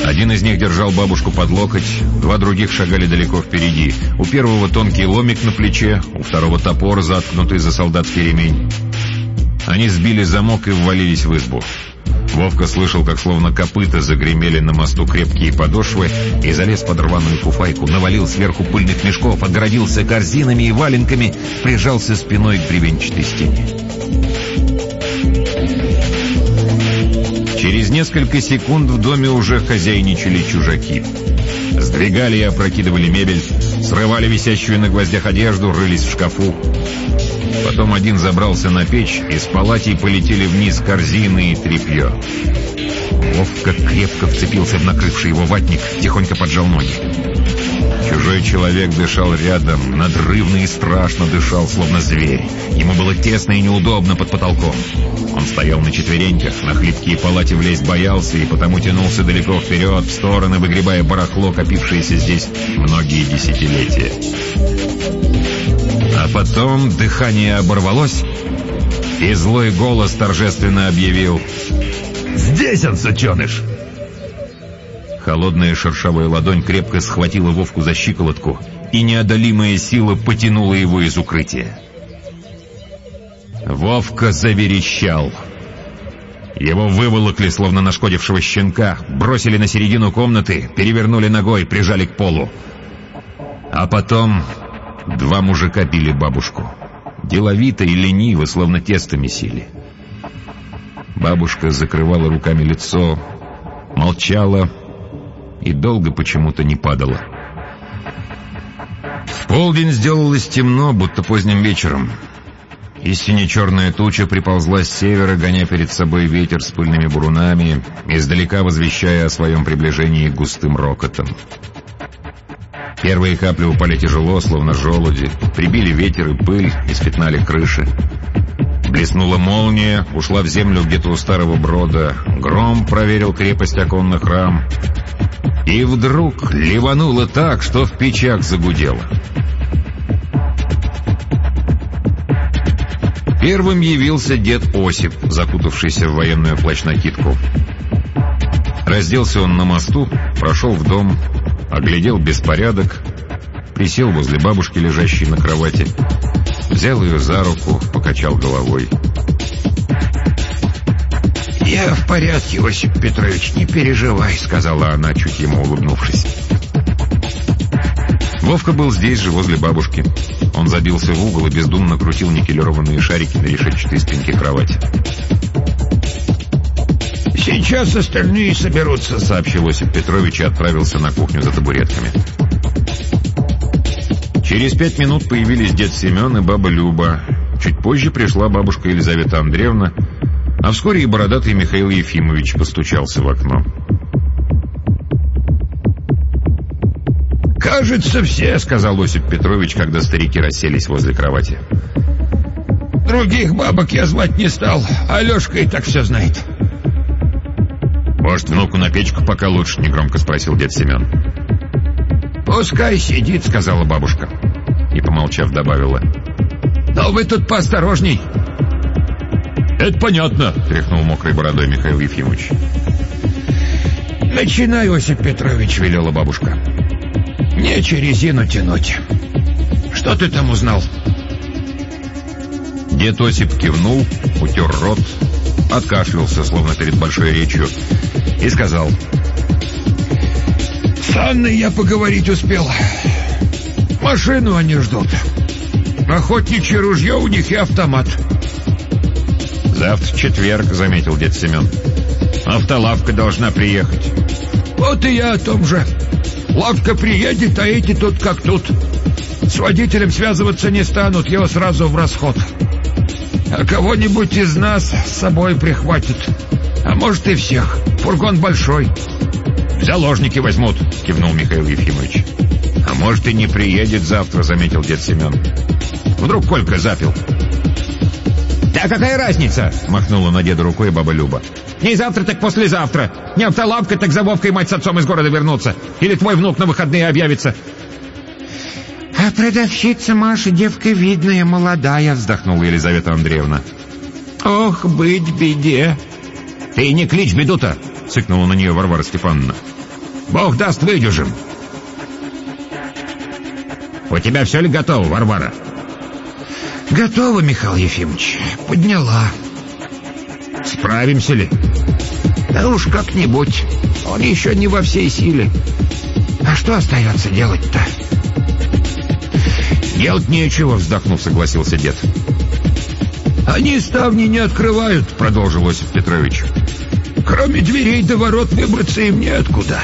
Один из них держал бабушку под локоть, два других шагали далеко впереди. У первого тонкий ломик на плече, у второго топор, заткнутый за солдатский ремень. Они сбили замок и ввалились в избу. Вовка слышал, как словно копыта загремели на мосту крепкие подошвы и залез под рваную фуфайку, навалил сверху пыльных мешков, отгородился корзинами и валенками, прижался спиной к бревенчатой стене. Через несколько секунд в доме уже хозяйничали чужаки. Сдвигали и опрокидывали мебель, срывали висящую на гвоздях одежду, рылись в шкафу. Потом один забрался на печь, и с палатей полетели вниз корзины и тряпье. Вовка крепко вцепился в накрывший его ватник, тихонько поджал ноги. Чужой человек дышал рядом, надрывно и страшно дышал, словно зверь. Ему было тесно и неудобно под потолком. Он стоял на четвереньках, на хлипкие палате влезть боялся и потому тянулся далеко вперед, в стороны, выгребая барахло, копившееся здесь многие десятилетия. А потом дыхание оборвалось, и злой голос торжественно объявил «Здесь он, сученыш!» Холодная шершавая ладонь крепко схватила Вовку за щиколотку, и неодолимая сила потянула его из укрытия. Вовка заверещал. Его выволокли, словно нашкодившего щенка, бросили на середину комнаты, перевернули ногой, прижали к полу. А потом два мужика били бабушку. Деловито и лениво, словно тесто месили. Бабушка закрывала руками лицо, молчала, и долго почему-то не падала. В полдень сделалось темно, будто поздним вечером. И сине-черная туча приползла с севера, гоня перед собой ветер с пыльными бурунами, издалека возвещая о своем приближении густым рокотом. Первые капли упали тяжело, словно желуди, прибили ветер и пыль, испятнали крыши. Блеснула молния, ушла в землю где-то у старого брода, гром проверил крепость оконных рам, и вдруг ливануло так, что в печах загудело. Первым явился дед Осип, закутавшийся в военную плащ-накидку. Разделся он на мосту, прошел в дом, оглядел беспорядок, присел возле бабушки, лежащей на кровати, взял ее за руку, покачал головой. «Я в порядке, Осип Петрович, не переживай», — сказала она, чуть ему улыбнувшись. Вовка был здесь же, возле бабушки. Он забился в угол и бездумно крутил никелированные шарики на решетчатой спинке кровати. «Сейчас остальные соберутся», — сообщил Осип Петрович и отправился на кухню за табуретками. Через пять минут появились дед Семен и баба Люба. Чуть позже пришла бабушка Елизавета Андреевна, а вскоре и бородатый Михаил Ефимович постучался в окно. «Кажется, все», — сказал Осип Петрович, когда старики расселись возле кровати. «Других бабок я звать не стал, Алешка и так все знает». «Может, внуку на печку пока лучше?» — негромко спросил дед Семен. «Пускай сидит», — сказала бабушка. И, помолчав, добавила. «Но вы тут поосторожней. «Это понятно», — тряхнул мокрой бородой Михаил Ефимович. «Начинай, Осип Петрович», — велела бабушка. «Нече резину тянуть. Что ты там узнал?» Дед Осип кивнул, утер рот, откашлялся, словно перед большой речью, и сказал. «С Анной я поговорить успел. Машину они ждут. Охотничье ружье у них и автомат». «Завтра четверг», — заметил дед Семен. «Автолавка должна приехать». «Вот и я о том же. Лавка приедет, а эти тут как тут. С водителем связываться не станут, его сразу в расход. А кого-нибудь из нас с собой прихватит. А может и всех. Фургон большой». «Заложники возьмут», — кивнул Михаил Ефимович. «А может и не приедет завтра», — заметил дед Семен. «Вдруг Колька запил». «Да какая разница?» — махнула на деда рукой баба Люба. «Не завтра, так послезавтра. Не автолавка, так за Вовкой мать с отцом из города вернутся. Или твой внук на выходные объявится». «А продавщица Маша девка видная, молодая», — вздохнула Елизавета Андреевна. «Ох, быть беде!» «Ты не клич беду-то!» — цыкнула на нее Варвара Степановна. «Бог даст, выдержим!» «У тебя все ли готово, Варвара?» «Готово, Михаил Ефимович. Подняла». «Справимся ли?» «Да уж как-нибудь. Он еще не во всей силе. А что остается делать-то?» «Делать нечего», — вздохнув, согласился дед. «Они ставни не открывают», — продолжил Осип Петрович. Кроме дверей до ворот выбраться им неоткуда.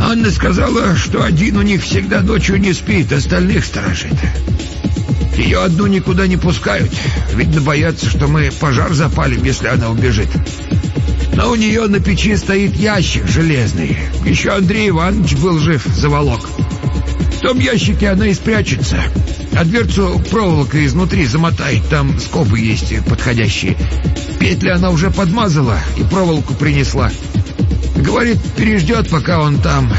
Анна сказала, что один у них всегда ночью не спит, остальных сторожит. Ее одну никуда не пускают. Видно, боятся, что мы пожар запалим, если она убежит. Но у нее на печи стоит ящик железный. Еще Андрей Иванович был жив, заволок. В том ящике она и спрячется. А дверцу проволокой изнутри замотает. Там скобы есть подходящие. Петли она уже подмазала и проволоку принесла. Говорит, переждет, пока он там.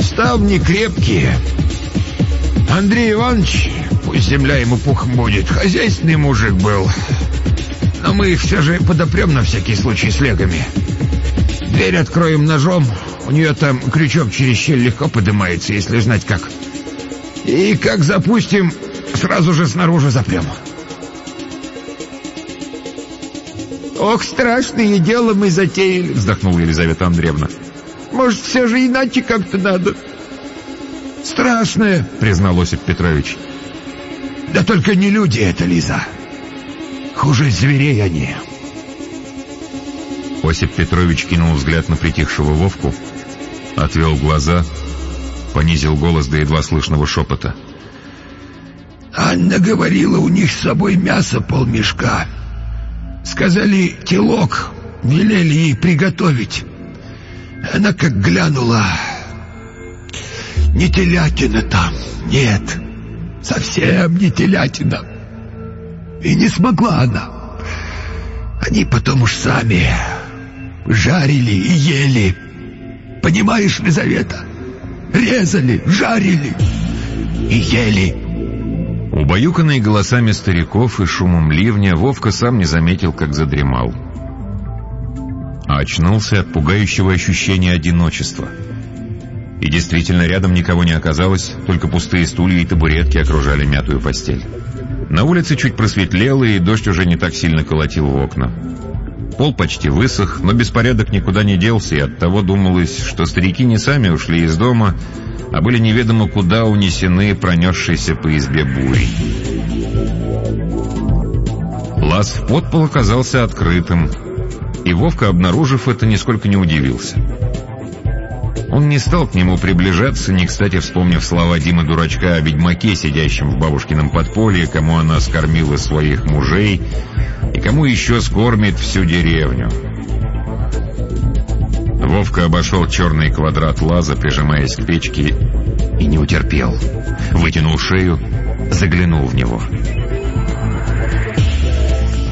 Ставни крепкие. Андрей Иванович, пусть земля ему пухом будет, хозяйственный мужик был. Но мы их все же подопрем на всякий случай с легами. Дверь откроем ножом. У нее там крючок через щель легко поднимается, если знать как. И как запустим, сразу же снаружи запрем. «Ох, страшное дело мы затеяли», — вздохнула Елизавета Андреевна. «Может, все же иначе как-то надо?» «Страшное», — признал Осип Петрович. «Да только не люди это, Лиза. Хуже зверей они». Осип Петрович кинул взгляд на притихшего Вовку, отвел глаза, понизил голос до едва слышного шепота. «Анна говорила, у них с собой мясо полмешка. Сказали, телок, велели ей приготовить. Она как глянула. Не телятина там, нет, совсем не телятина. И не смогла она. Они потом уж сами жарили и ели. Понимаешь, Лизавета? Резали, жарили и ели. Убаюканный голосами стариков и шумом ливня, Вовка сам не заметил, как задремал. А очнулся от пугающего ощущения одиночества. И действительно, рядом никого не оказалось, только пустые стулья и табуретки окружали мятую постель. На улице чуть просветлело, и дождь уже не так сильно колотил в окна. Пол почти высох, но беспорядок никуда не делся, и оттого думалось, что старики не сами ушли из дома, а были неведомо куда унесены пронесшиеся по избе бури. Лаз в подпол оказался открытым, и Вовка, обнаружив это, нисколько не удивился. Он не стал к нему приближаться, не кстати вспомнив слова Димы Дурачка о ведьмаке, сидящем в бабушкином подполье, кому она скормила своих мужей и кому еще скормит всю деревню. Вовка обошел черный квадрат лаза, прижимаясь к печке, и не утерпел. Вытянул шею, заглянул в него.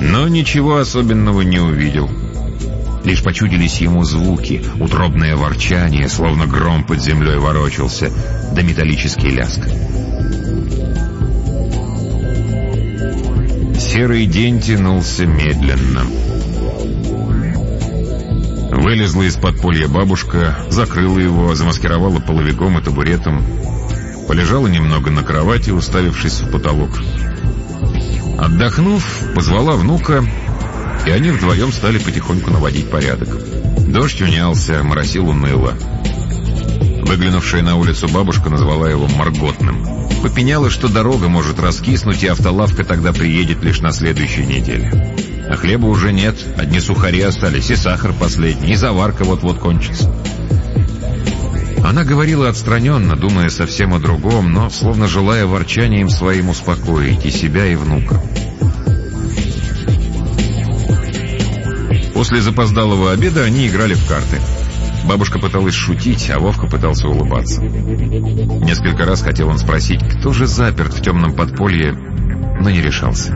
Но ничего особенного не увидел. Лишь почудились ему звуки, утробное ворчание, словно гром под землей ворочался, да металлический ляск. Серый день тянулся медленно. Вылезла из подполья бабушка, закрыла его, замаскировала половиком и табуретом, полежала немного на кровати, уставившись в потолок. Отдохнув, позвала внука, и они вдвоем стали потихоньку наводить порядок. Дождь унялся, моросил уныло. Выглянувшая на улицу бабушка назвала его Марготным. Попеняла, что дорога может раскиснуть, и автолавка тогда приедет лишь на следующей неделе. А хлеба уже нет, одни сухари остались, и сахар последний, и заварка вот-вот кончится. Она говорила отстраненно, думая совсем о другом, но словно желая ворчанием своим успокоить и себя, и внука. После запоздалого обеда они играли в карты. Бабушка пыталась шутить, а Вовка пытался улыбаться. Несколько раз хотел он спросить, кто же заперт в темном подполье, но не решался.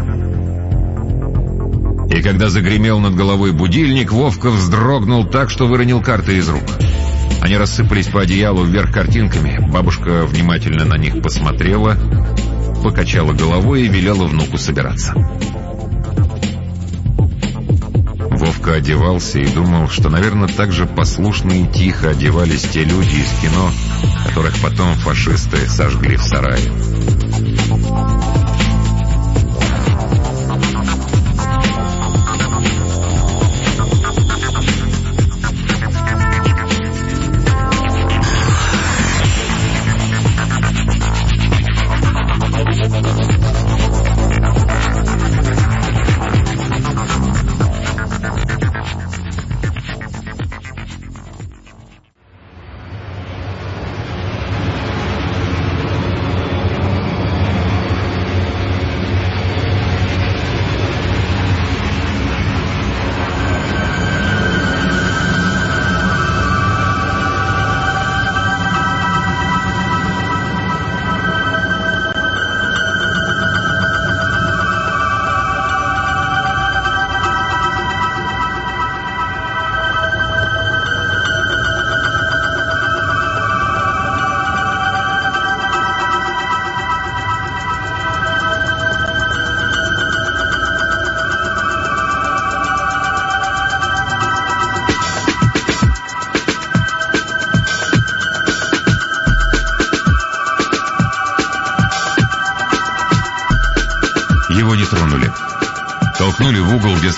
И когда загремел над головой будильник, Вовка вздрогнул так, что выронил карты из рук. Они рассыпались по одеялу вверх картинками. Бабушка внимательно на них посмотрела, покачала головой и велела внуку собираться. Вовка одевался и думал, что, наверное, так же послушно и тихо одевались те люди из кино, которых потом фашисты сожгли в сарае.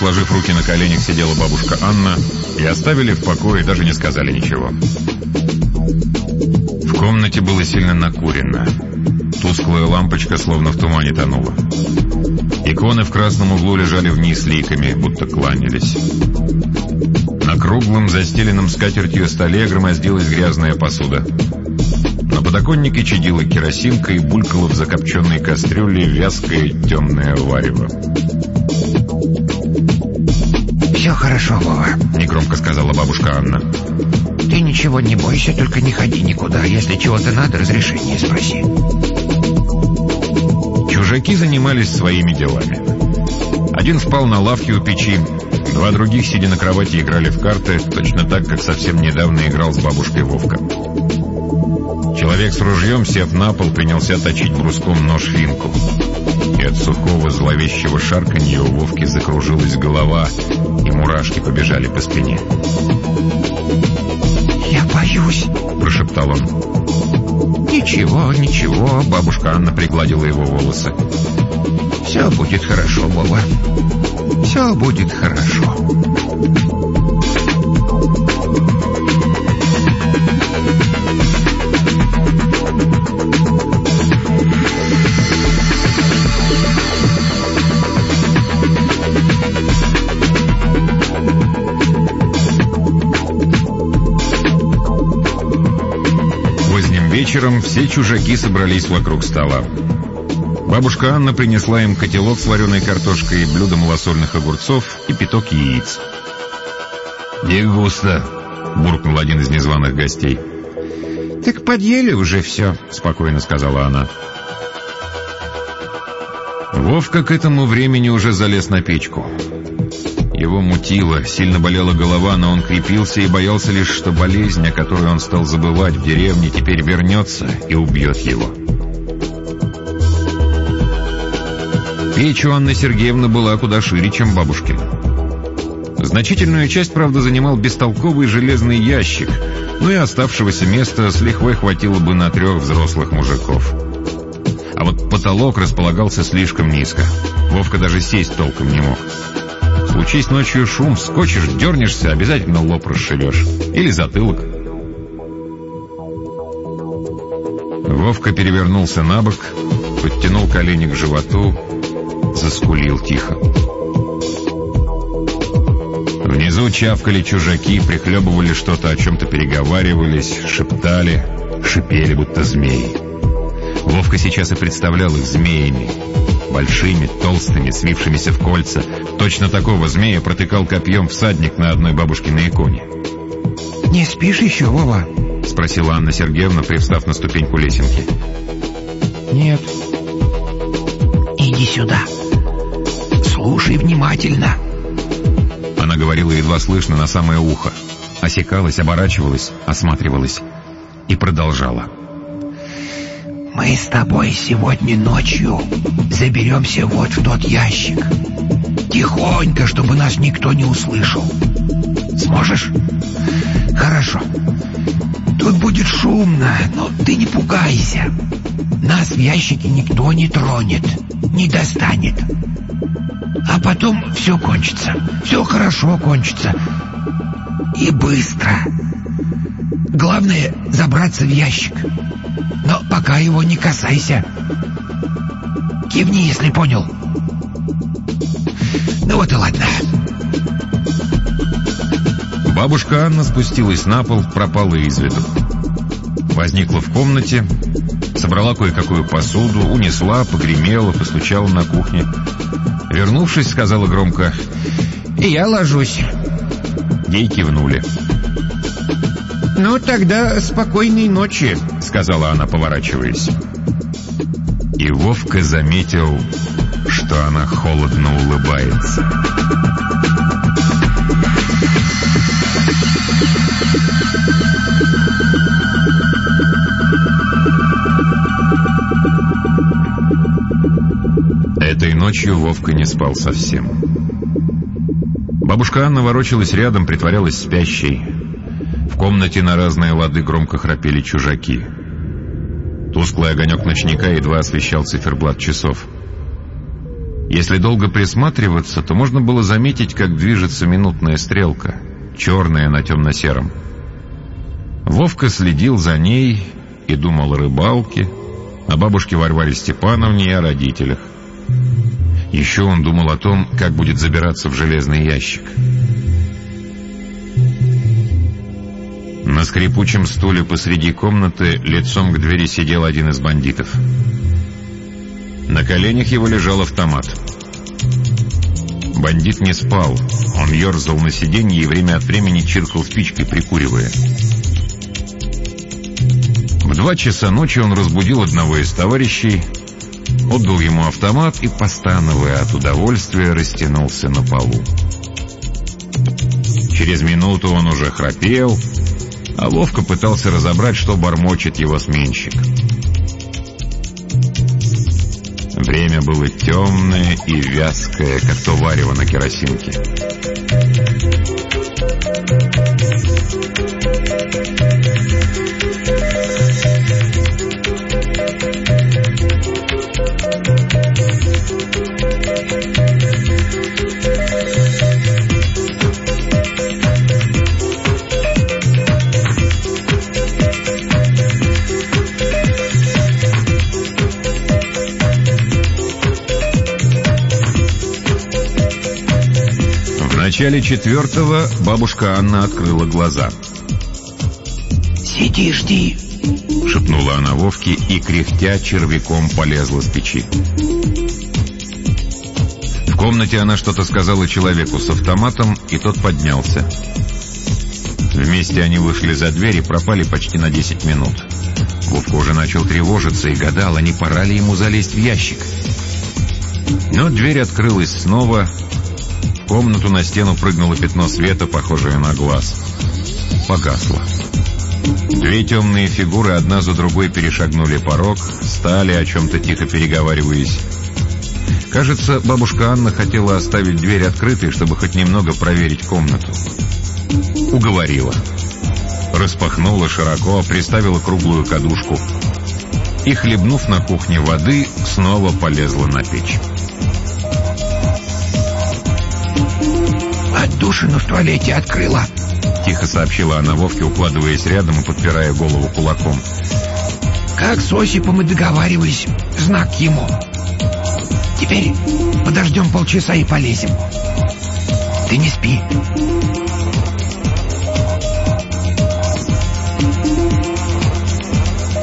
Сложив руки на коленях, сидела бабушка Анна, и оставили в покое, даже не сказали ничего. В комнате было сильно накурено. Тусклая лампочка словно в тумане тонула. Иконы в красном углу лежали вниз ликами, будто кланялись. На круглом, застеленном скатертью столе громоздилась грязная посуда. На подоконнике чадила керосинка и булькала в закопченной кастрюле вязкое темное варево. «Все хорошо, Вова», — негромко сказала бабушка Анна. «Ты ничего не бойся, только не ходи никуда. Если чего-то надо, разрешение спроси». Чужаки занимались своими делами. Один спал на лавке у печи, два других, сидя на кровати, играли в карты, точно так, как совсем недавно играл с бабушкой Вовка. Человек с ружьем, сев на пол, принялся точить бруском нож-финку. И от сухого зловещего шарканья у Вовки закружилась голова, и мурашки побежали по спине. «Я боюсь», — прошептал он. «Ничего, ничего», — бабушка Анна пригладила его волосы. «Все будет хорошо, Вова. Все будет хорошо». Вечером все чужаки собрались вокруг стола. Бабушка Анна принесла им котелок с вареной картошкой, блюдо малосольных огурцов и пяток яиц. «Не густо», — буркнул один из незваных гостей. «Так подъели уже все», — спокойно сказала она. Вовка к этому времени уже залез на печку. Его мутило, сильно болела голова, но он крепился и боялся лишь, что болезнь, о которой он стал забывать в деревне, теперь вернется и убьет его. Печь у Анны Сергеевны была куда шире, чем бабушкина. Значительную часть, правда, занимал бестолковый железный ящик, но и оставшегося места с лихвой хватило бы на трех взрослых мужиков. А вот потолок располагался слишком низко. Вовка даже сесть толком не мог. Случись ночью шум, скочишь, дернешься, обязательно лоб расшибешь. Или затылок. Вовка перевернулся на бок, подтянул колени к животу, заскулил тихо. Внизу чавкали чужаки, прихлебывали что-то, о чем-то переговаривались, шептали, шипели, будто змеи. Вовка сейчас и представлял их змеями, большими, толстыми, свившимися в кольца. Точно такого змея протыкал копьем всадник на одной бабушкиной иконе. «Не спишь еще, Вова?» — спросила Анна Сергеевна, привстав на ступеньку лесенки. «Нет». «Иди сюда. Слушай внимательно». Она говорила едва слышно на самое ухо. Осекалась, оборачивалась, осматривалась и продолжала. Мы с тобой сегодня ночью заберемся вот в тот ящик. Тихонько, чтобы нас никто не услышал. Сможешь? Хорошо. Тут будет шумно, но ты не пугайся. Нас в ящике никто не тронет, не достанет. А потом все кончится. Все хорошо кончится. И быстро. Главное — забраться в ящик. Но пока его не касайся. Кивни, если понял. Ну вот и ладно. Бабушка Анна спустилась на пол, пропала из виду. Возникла в комнате, собрала кое-какую посуду, унесла, погремела, постучала на кухне. Вернувшись, сказала громко «И я ложусь». Ей кивнули. «Ну, тогда спокойной ночи», — сказала она, поворачиваясь. И Вовка заметил, что она холодно улыбается. Этой ночью Вовка не спал совсем. Бабушка Анна ворочалась рядом, притворялась спящей комнате на разные лады громко храпели чужаки. Тусклый огонек ночника едва освещал циферблат часов. Если долго присматриваться, то можно было заметить, как движется минутная стрелка, черная на темно-сером. Вовка следил за ней и думал о рыбалке, о бабушке Варваре Степановне и о родителях. Еще он думал о том, как будет забираться в железный ящик. На скрипучем стуле посреди комнаты лицом к двери сидел один из бандитов. На коленях его лежал автомат. Бандит не спал. Он ерзал на сиденье и время от времени чиркал спичкой, прикуривая. В два часа ночи он разбудил одного из товарищей, отдал ему автомат и, постановая от удовольствия, растянулся на полу. Через минуту он уже храпел, а ловко пытался разобрать, что бормочет его сменщик. Время было темное и вязкое, как то варево на керосинке. Начале четвертого бабушка Анна открыла глаза. «Сиди, жди!» — шепнула она Вовке и, кряхтя, червяком полезла с печи. В комнате она что-то сказала человеку с автоматом, и тот поднялся. Вместе они вышли за дверь и пропали почти на 10 минут. Вовка уже начал тревожиться и гадал, а не пора ли ему залезть в ящик. Но дверь открылась снова, комнату на стену прыгнуло пятно света, похожее на глаз. Погасло. Две темные фигуры одна за другой перешагнули порог, стали, о чем-то тихо переговариваясь. Кажется, бабушка Анна хотела оставить дверь открытой, чтобы хоть немного проверить комнату. Уговорила. Распахнула широко, приставила круглую кадушку и, хлебнув на кухне воды, снова полезла на печь. Отдушину в туалете открыла. Тихо сообщила она Вовке, укладываясь рядом и подпирая голову кулаком. Как с Осипом и договаривались, знак ему. Теперь подождем полчаса и полезем. Ты не спи.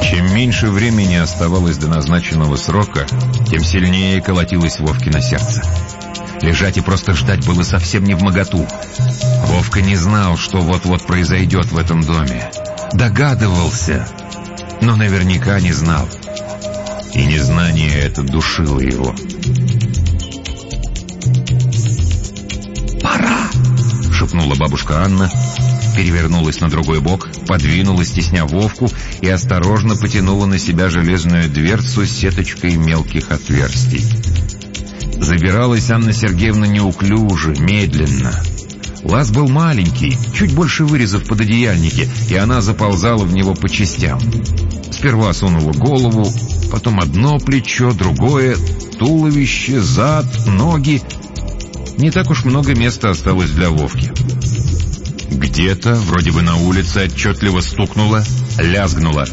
Чем меньше времени оставалось до назначенного срока, тем сильнее колотилось Вовкино сердце. Лежать и просто ждать было совсем не в моготу. Вовка не знал, что вот-вот произойдет в этом доме. Догадывался, но наверняка не знал. И незнание это душило его. «Пора!» — шепнула бабушка Анна, перевернулась на другой бок, подвинулась, тесня Вовку, и осторожно потянула на себя железную дверцу с сеточкой мелких отверстий. Забиралась Анна Сергеевна неуклюже, медленно. Лаз был маленький, чуть больше вырезав под одеяльники, и она заползала в него по частям. Сперва сунула голову, потом одно плечо, другое, туловище, зад, ноги. Не так уж много места осталось для Вовки. Где-то, вроде бы на улице, отчетливо стукнуло, лязгнуло.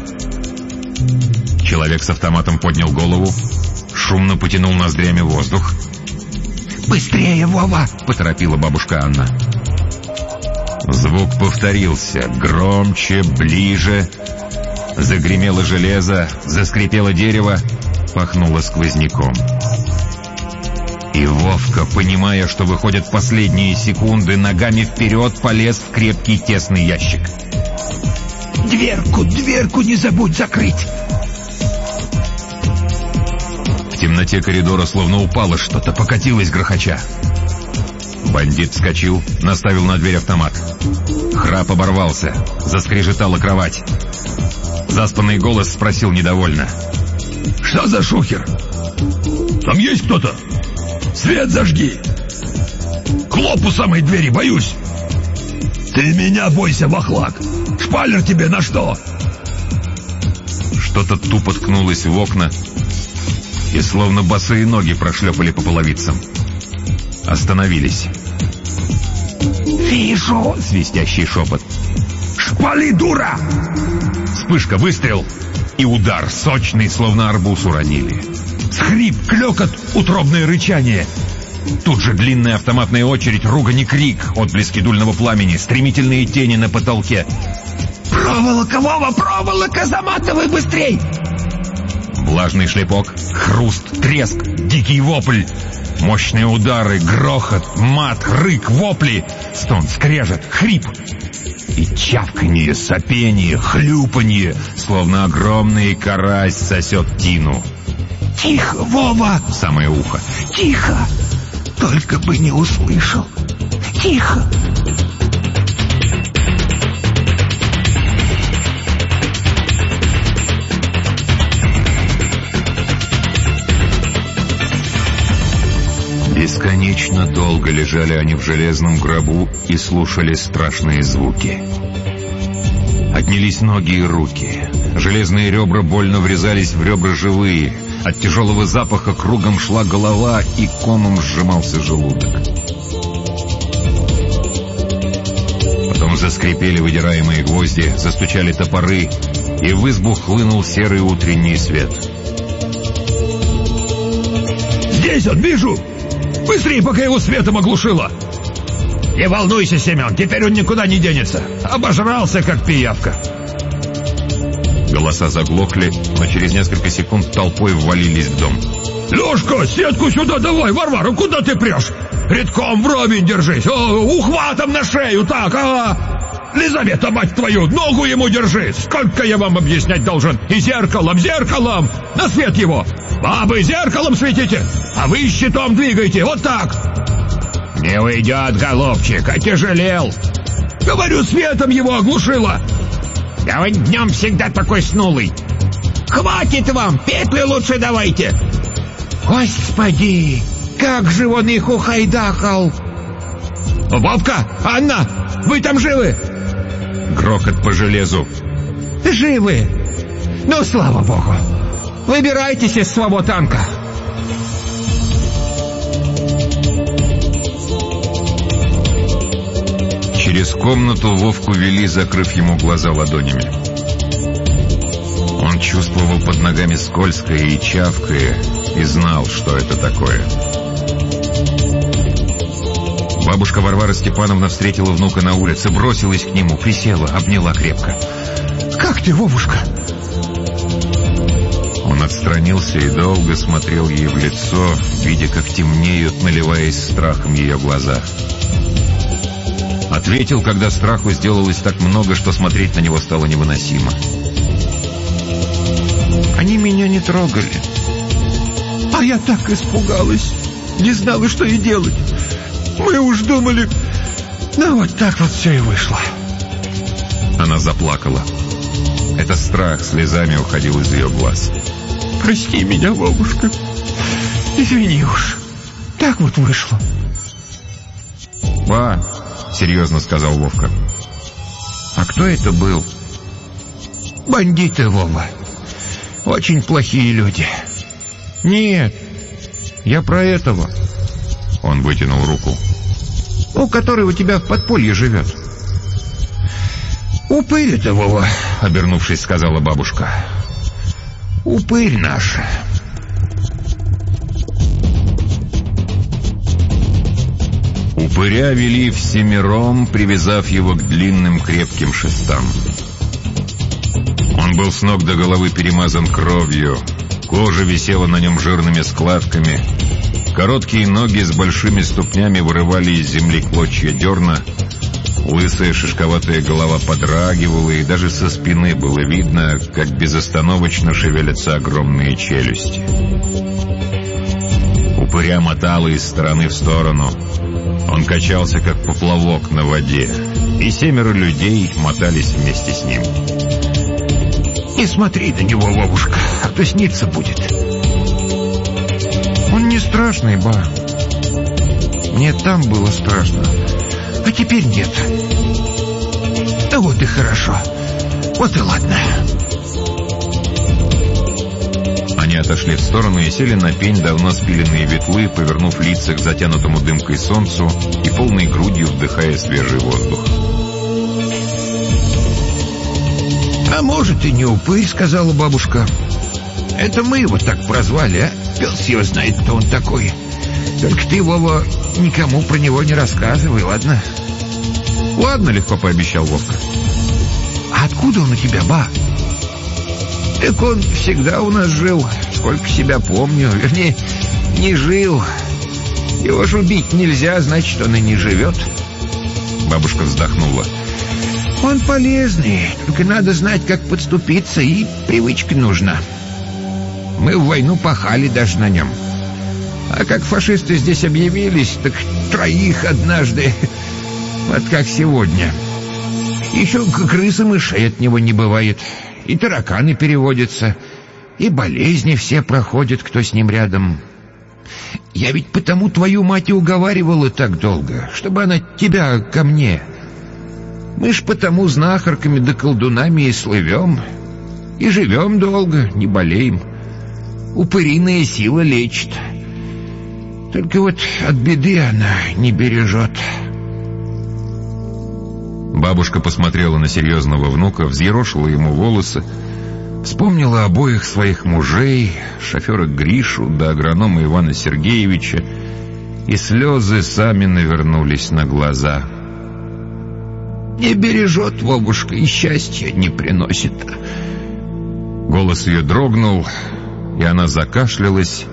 Человек с автоматом поднял голову, шумно потянул ноздрями воздух. «Быстрее, Вова!» — поторопила бабушка Анна. Звук повторился, громче, ближе. Загремело железо, заскрипело дерево, пахнуло сквозняком. И Вовка, понимая, что выходят последние секунды, ногами вперед полез в крепкий тесный ящик. «Дверку, дверку не забудь закрыть!» Темноте коридора словно упало что-то, покатилось грохоча. Бандит вскочил, наставил на дверь автомат. Храп оборвался, заскрежетала кровать. Заспанный голос спросил недовольно. «Что за шухер? Там есть кто-то? Свет зажги! Клоп у самой двери, боюсь!» «Ты меня бойся, вахлак! Шпалер тебе на что?» Что-то тупо ткнулось в окна, и словно босые ноги прошлепали по половицам. Остановились. «Вижу!» — свистящий шепот. «Шпали, дура!» Вспышка, выстрел и удар, сочный, словно арбуз уронили. Схрип, клекот, утробное рычание. Тут же длинная автоматная очередь, ругань и крик, отблески дульного пламени, стремительные тени на потолке. «Проволока, Вова, проволока! Заматывай быстрей!» Влажный шлепок, хруст, треск, дикий вопль. Мощные удары, грохот, мат, рык, вопли, стон, скрежет, хрип. И чавканье, сопение, хлюпанье, словно огромный карась сосет тину. «Тихо, Вова!» В самое ухо. «Тихо! Только бы не услышал! Тихо!» Бесконечно долго лежали они в железном гробу и слушали страшные звуки. Отнялись ноги и руки. Железные ребра больно врезались в ребра живые. От тяжелого запаха кругом шла голова и комом сжимался желудок. Потом заскрипели выдираемые гвозди, застучали топоры, и в избу хлынул серый утренний свет. «Здесь он, вижу! Быстрее, пока его светом оглушило!» «Не волнуйся, Семен, теперь он никуда не денется! Обожрался, как пиявка!» Голоса заглохли, но через несколько секунд толпой ввалились в дом. «Лешка, сетку сюда давай! Варвара, куда ты прешь? Редком вровень держись! О, ухватом на шею, так, ага! Лизавета, мать твою, ногу ему держи! Сколько я вам объяснять должен? И зеркалом, зеркалом! На свет его! Бабы, зеркалом светите! А вы щитом двигайте, вот так!» «Не уйдет, голубчик, отяжелел!» «Говорю, светом его оглушило!» «Да он днем всегда такой снулый!» «Хватит вам! Петли лучше давайте!» «Господи! Как же он их ухайдахал!» «Бабка! Анна! Вы там живы?» Грохот по железу. «Живы! Ну, слава богу! Выбирайтесь из своего танка!» Через комнату Вовку вели, закрыв ему глаза ладонями. Он чувствовал под ногами скользкое и чавкое, и знал, что это такое. Бабушка Варвара Степановна встретила внука на улице, бросилась к нему, присела, обняла крепко. «Как ты, Вовушка?» Он отстранился и долго смотрел ей в лицо, видя, как темнеют, наливаясь страхом ее глаза. Ответил, когда страху сделалось так много, что смотреть на него стало невыносимо. «Они меня не трогали. А я так испугалась. Не знала, что и делать. Мы уж думали... Ну, вот так вот все и вышло». Она заплакала. Это страх слезами уходил из ее глаз. «Прости меня, бабушка. Извини уж. Так вот вышло». «Ба!» — серьезно сказал Вовка. «А кто это был?» «Бандиты, Вова. Очень плохие люди». «Нет, я про этого, Он вытянул руку. ну, который у тебя в подполье живет». «Упырь это, Вова», — обернувшись, сказала бабушка. «Упырь наш». Упыря вели всемиром, привязав его к длинным крепким шестам. Он был с ног до головы перемазан кровью, кожа висела на нем жирными складками, короткие ноги с большими ступнями вырывали из земли клочья дерна, лысая шишковатая голова подрагивала, и даже со спины было видно, как безостановочно шевелятся огромные челюсти. Упыря мотало из стороны в сторону. Он качался, как поплавок на воде, и семеро людей мотались вместе с ним. Не смотри на него, Вовушка, а то снится будет. Он не страшный, ба. Мне там было страшно. А теперь нет. Ну вот и хорошо. Вот и ладно. Они отошли в сторону и сели на пень давно спиленные ветлы, повернув лица к затянутому дымкой солнцу и полной грудью вдыхая свежий воздух. «А может, и не упырь», — сказала бабушка. «Это мы его так прозвали, а? Пес его знает, кто он такой. Только ты, Вова, никому про него не рассказывай, ладно?» «Ладно», — легко пообещал Вовка. «А откуда он у тебя, ба?» «Так он всегда у нас жил, сколько себя помню. Вернее, не жил. Его ж убить нельзя, значит, он и не живет». Бабушка вздохнула. «Он полезный, только надо знать, как подступиться, и привычка нужна. Мы в войну пахали даже на нем. А как фашисты здесь объявились, так троих однажды, вот как сегодня. Еще крысы мышей от него не бывает, и тараканы переводятся, и болезни все проходят, кто с ним рядом. Я ведь потому твою мать и уговаривала так долго, чтобы она тебя ко мне. Мы ж потому знахарками да колдунами и слывем, и живем долго, не болеем. Упыриная сила лечит. Только вот от беды она не бережет». Бабушка посмотрела на серьезного внука, взъерошила ему волосы, вспомнила обоих своих мужей, шофера Гришу да агронома Ивана Сергеевича, и слезы сами навернулись на глаза. «Не бережет, Вовушка, и счастья не приносит». Голос ее дрогнул, и она закашлялась,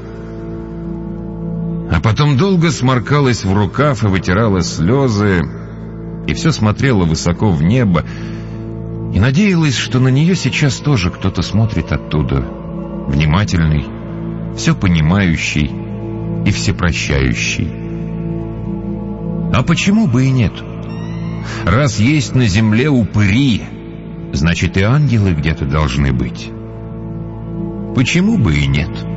а потом долго сморкалась в рукав и вытирала слезы, и все смотрела высоко в небо, и надеялась, что на нее сейчас тоже кто-то смотрит оттуда, внимательный, все понимающий и всепрощающий. А почему бы и нет? Раз есть на земле упыри, значит и ангелы где-то должны быть. Почему бы и нет?»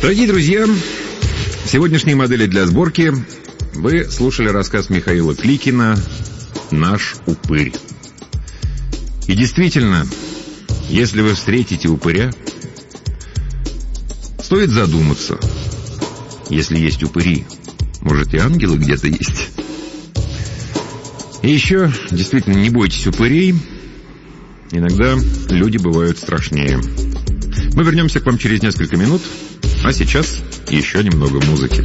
Дорогие друзья, сегодняшние модели для сборки вы слушали рассказ Михаила Кликина «Наш упырь». И действительно, если вы встретите упыря, стоит задуматься. Если есть упыри, может и ангелы где-то есть. И еще, действительно, не бойтесь упырей. Иногда люди бывают страшнее. Мы вернемся к вам через несколько минут. А сейчас еще немного музыки.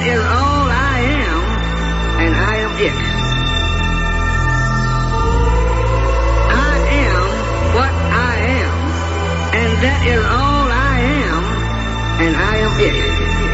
That is all I am, and I am it. I am what I am, and that is all I am, and I am it.